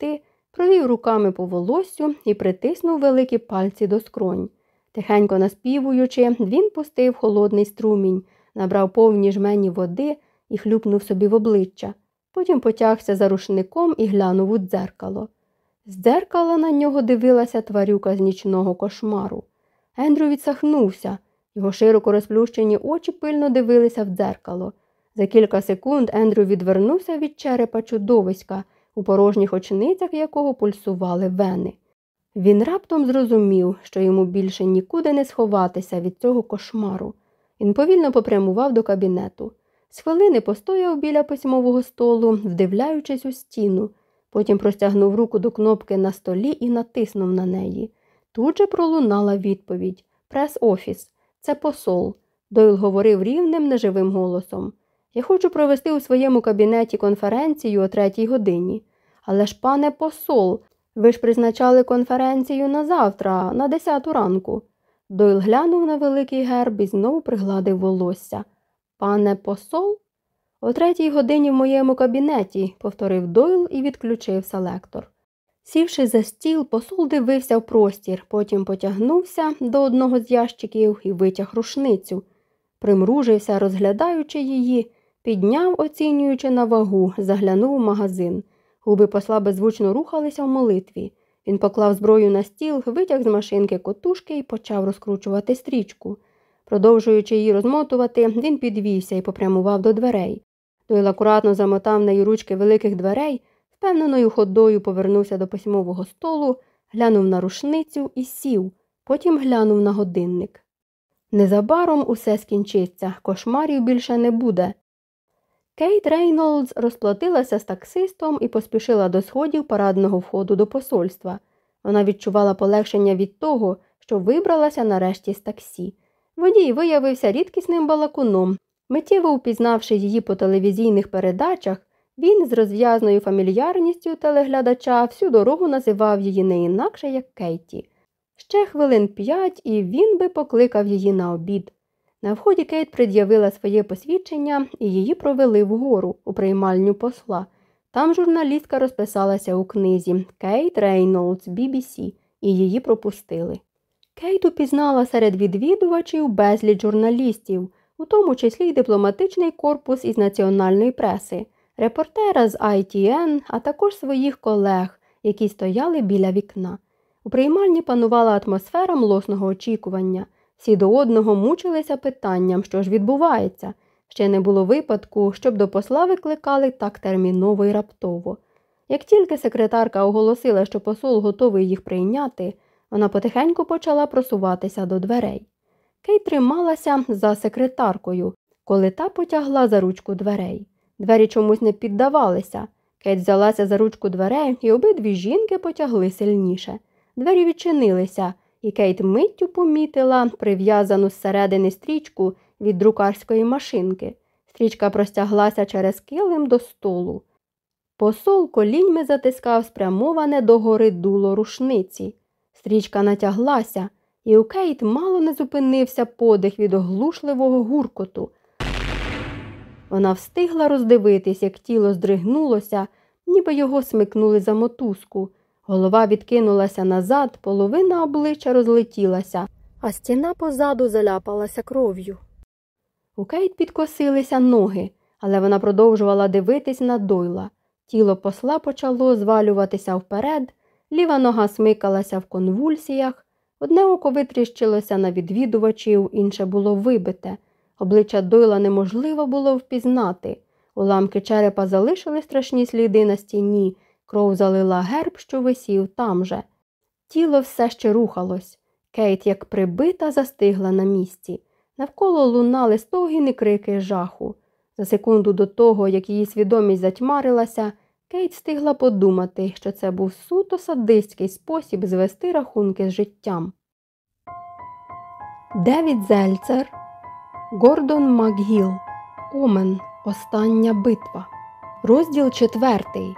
провів руками по волоссю і притиснув великі пальці до скронь. Тихенько наспівуючи, він пустив холодний струмінь, набрав повні жмені води і хлюпнув собі в обличчя. Потім потягся за рушником і глянув у дзеркало. З дзеркала на нього дивилася тварюка з нічного кошмару. Ендрю відсахнувся. Його широко розплющені очі пильно дивилися в дзеркало. За кілька секунд Ендрю відвернувся від черепа чудовиська, у порожніх очницях якого пульсували вени. Він раптом зрозумів, що йому більше нікуди не сховатися від цього кошмару. Він повільно попрямував до кабінету. З хвилини постояв біля письмового столу, вдивляючись у стіну. Потім простягнув руку до кнопки на столі і натиснув на неї. Тут же пролунала відповідь Прес-офіс. Це посол. Дойл говорив рівним, неживим голосом. Я хочу провести у своєму кабінеті конференцію о третій годині. Але ж, пане посол, ви ж призначали конференцію на завтра, на десяту ранку. Дойл глянув на великий герб і знову пригладив волосся. Пане посол? О третій годині в моєму кабінеті, повторив Дойл і відключив селектор. Сівши за стіл, посол дивився в простір, потім потягнувся до одного з ящиків і витяг рушницю. Примружився, розглядаючи її, підняв, оцінюючи на вагу, заглянув у магазин. Губи посла беззвучно рухалися в молитві. Він поклав зброю на стіл, витяг з машинки котушки і почав розкручувати стрічку. Продовжуючи її розмотувати, він підвівся і попрямував до дверей. Дойл акуратно замотав нею ручки великих дверей, впевненою ходою повернувся до письмового столу, глянув на рушницю і сів, потім глянув на годинник. Незабаром усе скінчиться, кошмарів більше не буде. Кейт Рейнолдс розплатилася з таксистом і поспішила до сходів парадного входу до посольства. Вона відчувала полегшення від того, що вибралася нарешті з таксі. Водій виявився рідкісним балакуном. Миттєво впізнавши її по телевізійних передачах, він з розв'язною фамільярністю телеглядача всю дорогу називав її не інакше, як Кейті. Ще хвилин п'ять, і він би покликав її на обід. На вході Кейт пред'явила своє посвідчення і її провели вгору у приймальню посла. Там журналістка розписалася у книзі Кейт Рейнолдс, BBC, і її пропустили. Кейт упізнала серед відвідувачів безліч журналістів, у тому числі й дипломатичний корпус із національної преси, репортера з ITN, а також своїх колег, які стояли біля вікна. У приймальні панувала атмосфера млосного очікування. Всі до одного мучилися питанням, що ж відбувається. Ще не було випадку, щоб до посла викликали так терміново і раптово. Як тільки секретарка оголосила, що посол готовий їх прийняти, вона потихеньку почала просуватися до дверей. Кей трималася за секретаркою, коли та потягла за ручку дверей. Двері чомусь не піддавалися. Кейт взялася за ручку дверей, і обидві жінки потягли сильніше. Двері відчинилися, і Кейт миттю помітила прив'язану зсередини стрічку від друкарської машинки. Стрічка простяглася через килим до столу. Посол коліньми затискав спрямоване догори дуло рушниці. Стрічка натяглася, і у Кейт мало не зупинився подих від оглушливого гуркоту. Вона встигла роздивитись, як тіло здригнулося, ніби його смикнули за мотузку. Голова відкинулася назад, половина обличчя розлетілася, а стіна позаду заляпалася кров'ю. У Кейт підкосилися ноги, але вона продовжувала дивитись на дойла. Тіло посла почало звалюватися вперед, ліва нога смикалася в конвульсіях, одне око витріщилося на відвідувачів, інше було вибите. Обличчя дойла неможливо було впізнати. Уламки черепа залишили страшні сліди на стіні. Кров залила герб, що висів там же. Тіло все ще рухалось. Кейт, як прибита, застигла на місці. Навколо лунали стогін і крики жаху. За секунду до того, як її свідомість затьмарилася, Кейт встигла подумати, що це був суто садистський спосіб звести рахунки з життям. Девід Зельцер, Гордон Макгіл, Омен. Остання битва. Розділ четвертий.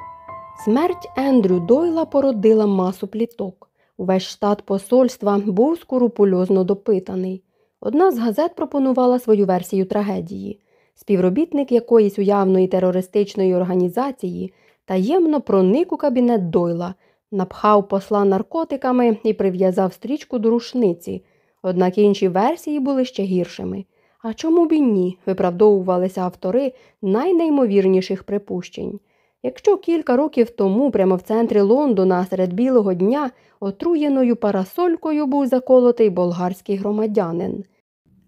Смерть Ендрю Дойла породила масу пліток. Увесь штат посольства був скрупульозно допитаний. Одна з газет пропонувала свою версію трагедії. Співробітник якоїсь уявної терористичної організації таємно проник у кабінет Дойла, напхав посла наркотиками і прив'язав стрічку до рушниці. Однак інші версії були ще гіршими. А чому б і ні? виправдовувалися автори найнеймовірніших припущень. Якщо кілька років тому, прямо в центрі Лондона, серед білого дня, отруєною парасолькою був заколотий болгарський громадянин.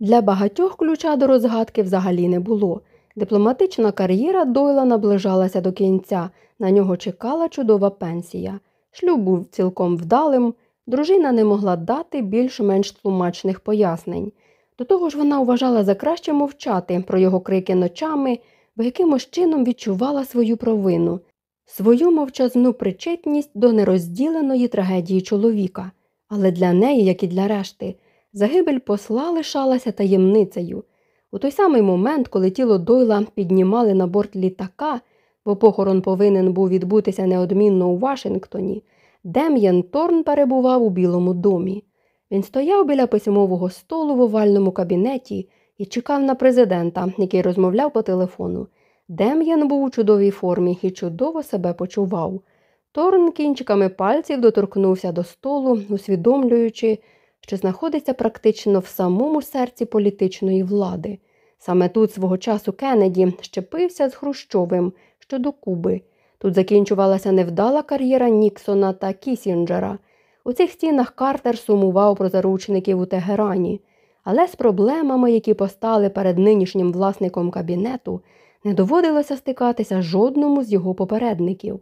Для багатьох ключа до розгадки взагалі не було. Дипломатична кар'єра Дойла наближалася до кінця, на нього чекала чудова пенсія. Шлюб був цілком вдалим, дружина не могла дати більш-менш тлумачних пояснень. До того ж вона вважала за краще мовчати про його крики ночами, бо якимось чином відчувала свою провину, свою мовчазну причетність до нерозділеної трагедії чоловіка. Але для неї, як і для решти, загибель посла лишалася таємницею. У той самий момент, коли тіло Дойла піднімали на борт літака, бо похорон повинен був відбутися неодмінно у Вашингтоні, Дем'ян Торн перебував у Білому домі. Він стояв біля письмового столу в овальному кабінеті і чекав на президента, який розмовляв по телефону. Дем'ян був у чудовій формі і чудово себе почував. Торн кінчиками пальців доторкнувся до столу, усвідомлюючи, що знаходиться практично в самому серці політичної влади. Саме тут свого часу Кеннеді щепився з Хрущовим щодо Куби. Тут закінчувалася невдала кар'єра Ніксона та Кісінджера. У цих стінах Картер сумував про заручників у Тегерані, але з проблемами, які постали перед нинішнім власником кабінету, не доводилося стикатися жодному з його попередників.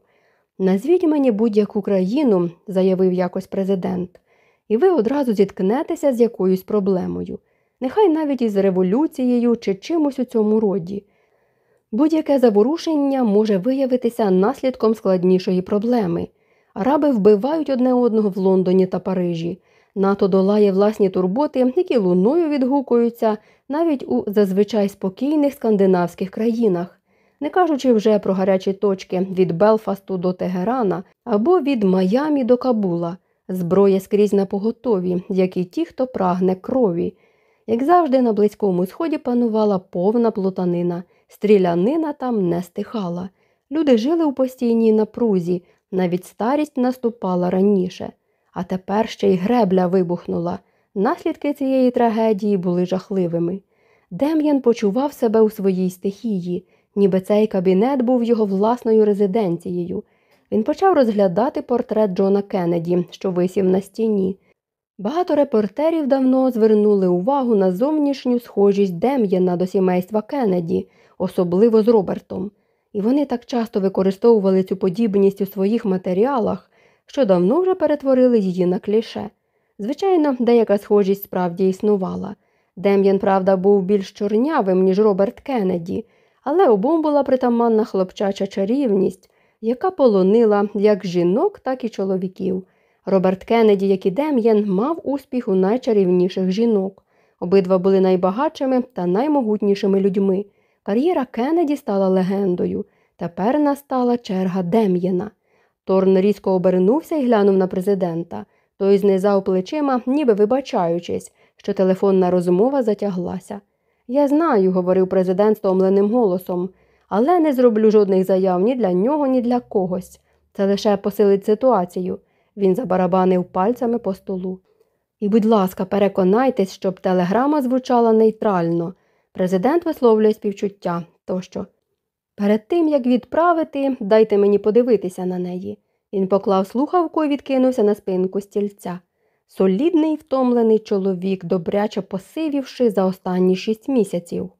Назвіть мені будь-яку країну, заявив якось президент, і ви одразу зіткнетеся з якоюсь проблемою, нехай навіть із революцією чи чимось у цьому роді. Будь-яке заворушення може виявитися наслідком складнішої проблеми. Араби вбивають одне одного в Лондоні та Парижі. НАТО долає власні турботи, які луною відгукуються навіть у зазвичай спокійних скандинавських країнах, не кажучи вже про гарячі точки від Белфасту до Тегерана або від Майамі до Кабула, зброя скрізь на поготові, як і ті, хто прагне крові. Як завжди, на Близькому Сході панувала повна плутанина, стрілянина там не стихала. Люди жили у постійній напрузі, навіть старість наступала раніше, а тепер ще й гребля вибухнула. Наслідки цієї трагедії були жахливими. Дем'ян почував себе у своїй стихії, ніби цей кабінет був його власною резиденцією. Він почав розглядати портрет Джона Кеннеді, що висів на стіні. Багато репортерів давно звернули увагу на зовнішню схожість Дем'яна до сімейства Кеннеді, особливо з Робертом і вони так часто використовували цю подібність у своїх матеріалах, що давно вже перетворили її на кліше. Звичайно, деяка схожість справді існувала. Дем'ян, правда, був більш чорнявим, ніж Роберт Кеннеді, але обом була притаманна хлопчача чарівність, яка полонила як жінок, так і чоловіків. Роберт Кеннеді, як і Дем'ян, мав успіх у найчарівніших жінок. Обидва були найбагатшими та наймогутнішими людьми. Кар'єра Кеннеді стала легендою. Тепер настала черга Дем'єна. Торн різко обернувся і глянув на президента. Той знизав плечима, ніби вибачаючись, що телефонна розмова затяглася. Я знаю, говорив президент стомленим голосом, але не зроблю жодних заяв ні для нього, ні для когось. Це лише посилить ситуацію. Він забарабанив пальцями по столу. І, будь ласка, переконайтесь, щоб телеграма звучала нейтрально. Президент висловлює співчуття тощо. Перед тим, як відправити, дайте мені подивитися на неї. Він поклав слухавку і відкинувся на спинку стільця. Солідний втомлений чоловік, добряче посивівши за останні шість місяців.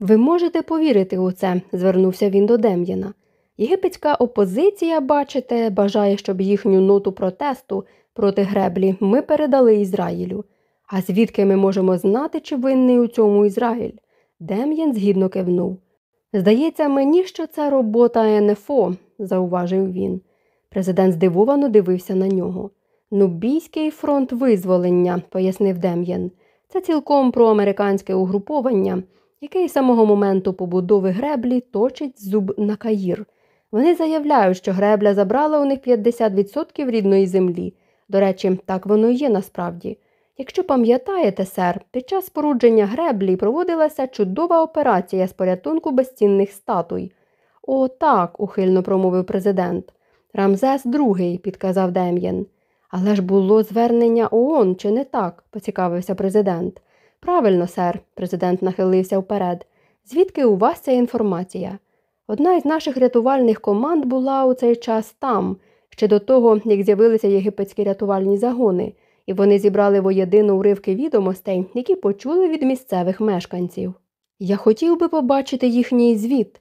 Ви можете повірити у це, звернувся він до Дем'яна. Єгипетська опозиція, бачите, бажає, щоб їхню ноту протесту проти греблі ми передали Ізраїлю. А звідки ми можемо знати, чи винний у цьому Ізраїль? Дем'ян згідно кивнув. Здається мені, що це робота НФО, зауважив він. Президент здивовано дивився на нього. Нубійський фронт визволення, пояснив Дем'ян. Це цілком проамериканське угруповання, яке з самого моменту побудови греблі точить зуб на Каїр. Вони заявляють, що гребля забрала у них 50% рідної землі. До речі, так воно і є насправді. Якщо пам'ятаєте, сер, під час спорудження греблі проводилася чудова операція з порятунку безцінних статуй. О, так, ухильно промовив президент. Рамзес другий, підказав Дем'ян. Але ж було звернення ООН, чи не так? поцікавився президент. Правильно, сер, президент нахилився вперед. Звідки у вас ця інформація? Одна із наших рятувальних команд була у цей час там, ще до того, як з'явилися єгипетські рятувальні загони, і вони зібрали воєдину уривки відомостей, які почули від місцевих мешканців. Я хотів би побачити їхній звіт.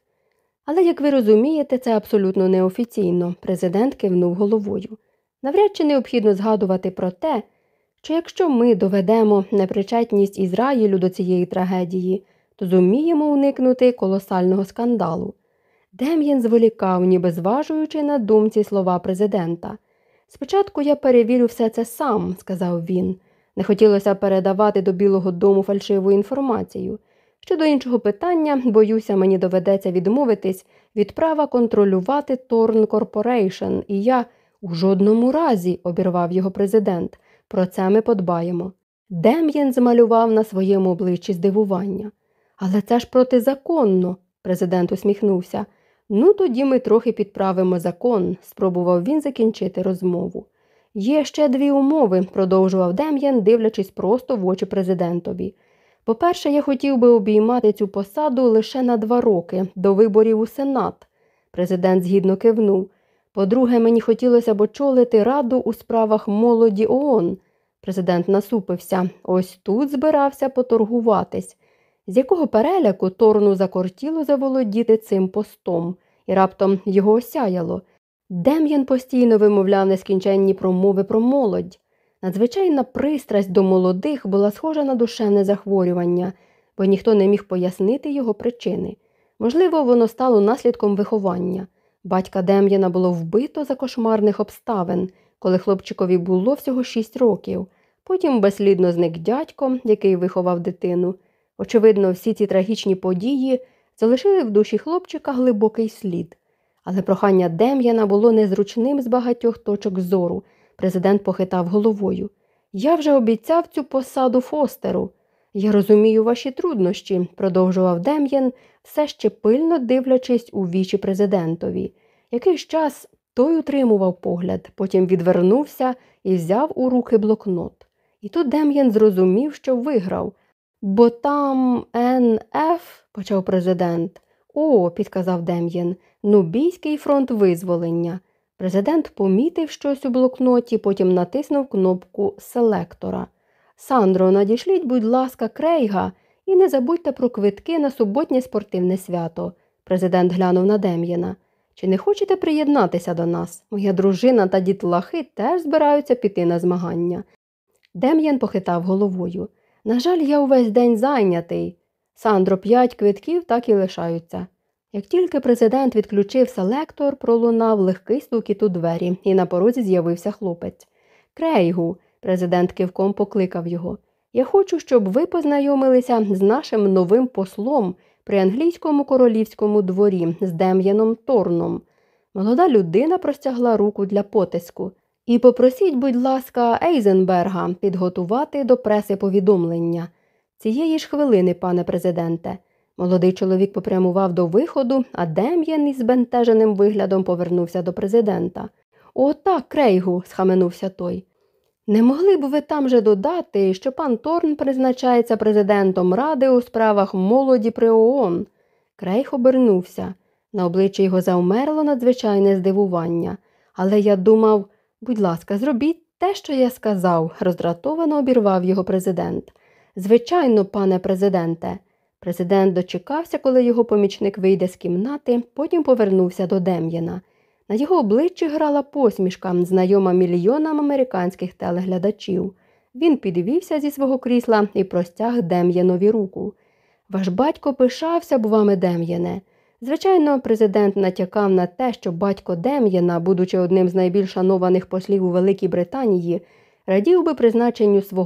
Але, як ви розумієте, це абсолютно неофіційно, президент кивнув головою. Навряд чи необхідно згадувати про те, що якщо ми доведемо непричетність Ізраїлю до цієї трагедії, то зуміємо уникнути колосального скандалу. Дем'ян зволікав, ніби зважуючи на думці слова президента. Спочатку я перевірю все це сам, сказав він. Не хотілося передавати до Білого дому фальшиву інформацію. Щодо іншого питання, боюся, мені доведеться відмовитись від права контролювати Торн Корпорейшн, і я у жодному разі, обірвав його президент. Про це ми подбаємо. Дем'єн змалював на своєму обличчі здивування. Але це ж протизаконно, президент усміхнувся. Ну, тоді ми трохи підправимо закон, спробував він закінчити розмову. Є ще дві умови, продовжував Дем'ян, дивлячись просто в очі президентові. По-перше, я хотів би обіймати цю посаду лише на два роки, до виборів у Сенат. Президент згідно кивнув. По-друге, мені хотілося б очолити раду у справах молоді ООН. Президент насупився. Ось тут збирався поторгуватись. З якого переляку Торну закортіло заволодіти цим постом, і раптом його осяяло. Дем'ян постійно вимовляв нескінченні промови про молодь. Надзвичайна пристрасть до молодих була схожа на душевне захворювання, бо ніхто не міг пояснити його причини. Можливо, воно стало наслідком виховання. Батька Дем'яна було вбито за кошмарних обставин, коли хлопчикові було всього шість років. Потім безслідно зник дядько, який виховав дитину. Очевидно, всі ці трагічні події залишили в душі хлопчика глибокий слід. Але прохання Дем'яна було незручним з багатьох точок зору. Президент похитав головою. Я вже обіцяв цю посаду Фостеру. Я розумію ваші труднощі, продовжував Дем'ян, все ще пильно дивлячись у вічі президентові. Якийсь час той утримував погляд, потім відвернувся і взяв у руки блокнот. І тут Дем'ян зрозумів, що виграв. Бо там НФ, почав президент. О, підказав Дем'ян, Нубійський фронт визволення. Президент помітив щось у блокноті, потім натиснув кнопку селектора. Сандро, надішліть, будь ласка, крейга, і не забудьте про квитки на суботнє спортивне свято. Президент глянув на Дем'яна. Чи не хочете приєднатися до нас? Моя дружина та дітлахи теж збираються піти на змагання. Дем'ян похитав головою. На жаль, я увесь день зайнятий. Сандро, п'ять квитків так і лишаються. Як тільки президент відключив селектор, пролунав легкий стукіт у двері, і на порозі з'явився хлопець. Крейгу, президент кивком покликав його. Я хочу, щоб ви познайомилися з нашим новим послом при англійському королівському дворі з Дем'яном Торном. Молода людина простягла руку для потиску. І попросіть, будь ласка, Ейзенберга підготувати до преси повідомлення. Цієї ж хвилини, пане президенте. Молодий чоловік попрямував до виходу, а Дем'ян із збентеженим виглядом повернувся до президента. «О, так, крейгу, схаменувся той. Не могли б ви там же додати, що пан Торн призначається президентом ради у справах молоді при ООН?» Крейг обернувся. На обличчі його завмерло надзвичайне здивування. Але я думав, будь ласка, зробіть те, що я сказав, роздратовано обірвав його президент. Звичайно, пане президенте. Президент дочекався, коли його помічник вийде з кімнати, потім повернувся до Дем'яна. На його обличчі грала посмішка, знайома мільйонам американських телеглядачів. Він підвівся зі свого крісла і простяг Дем'янові руку. Ваш батько пишався б вами, Дем'яне. Звичайно, президент натякав на те, що батько Дем'єна, будучи одним з найбільш шанованих послів у Великій Британії, радів би призначенню свого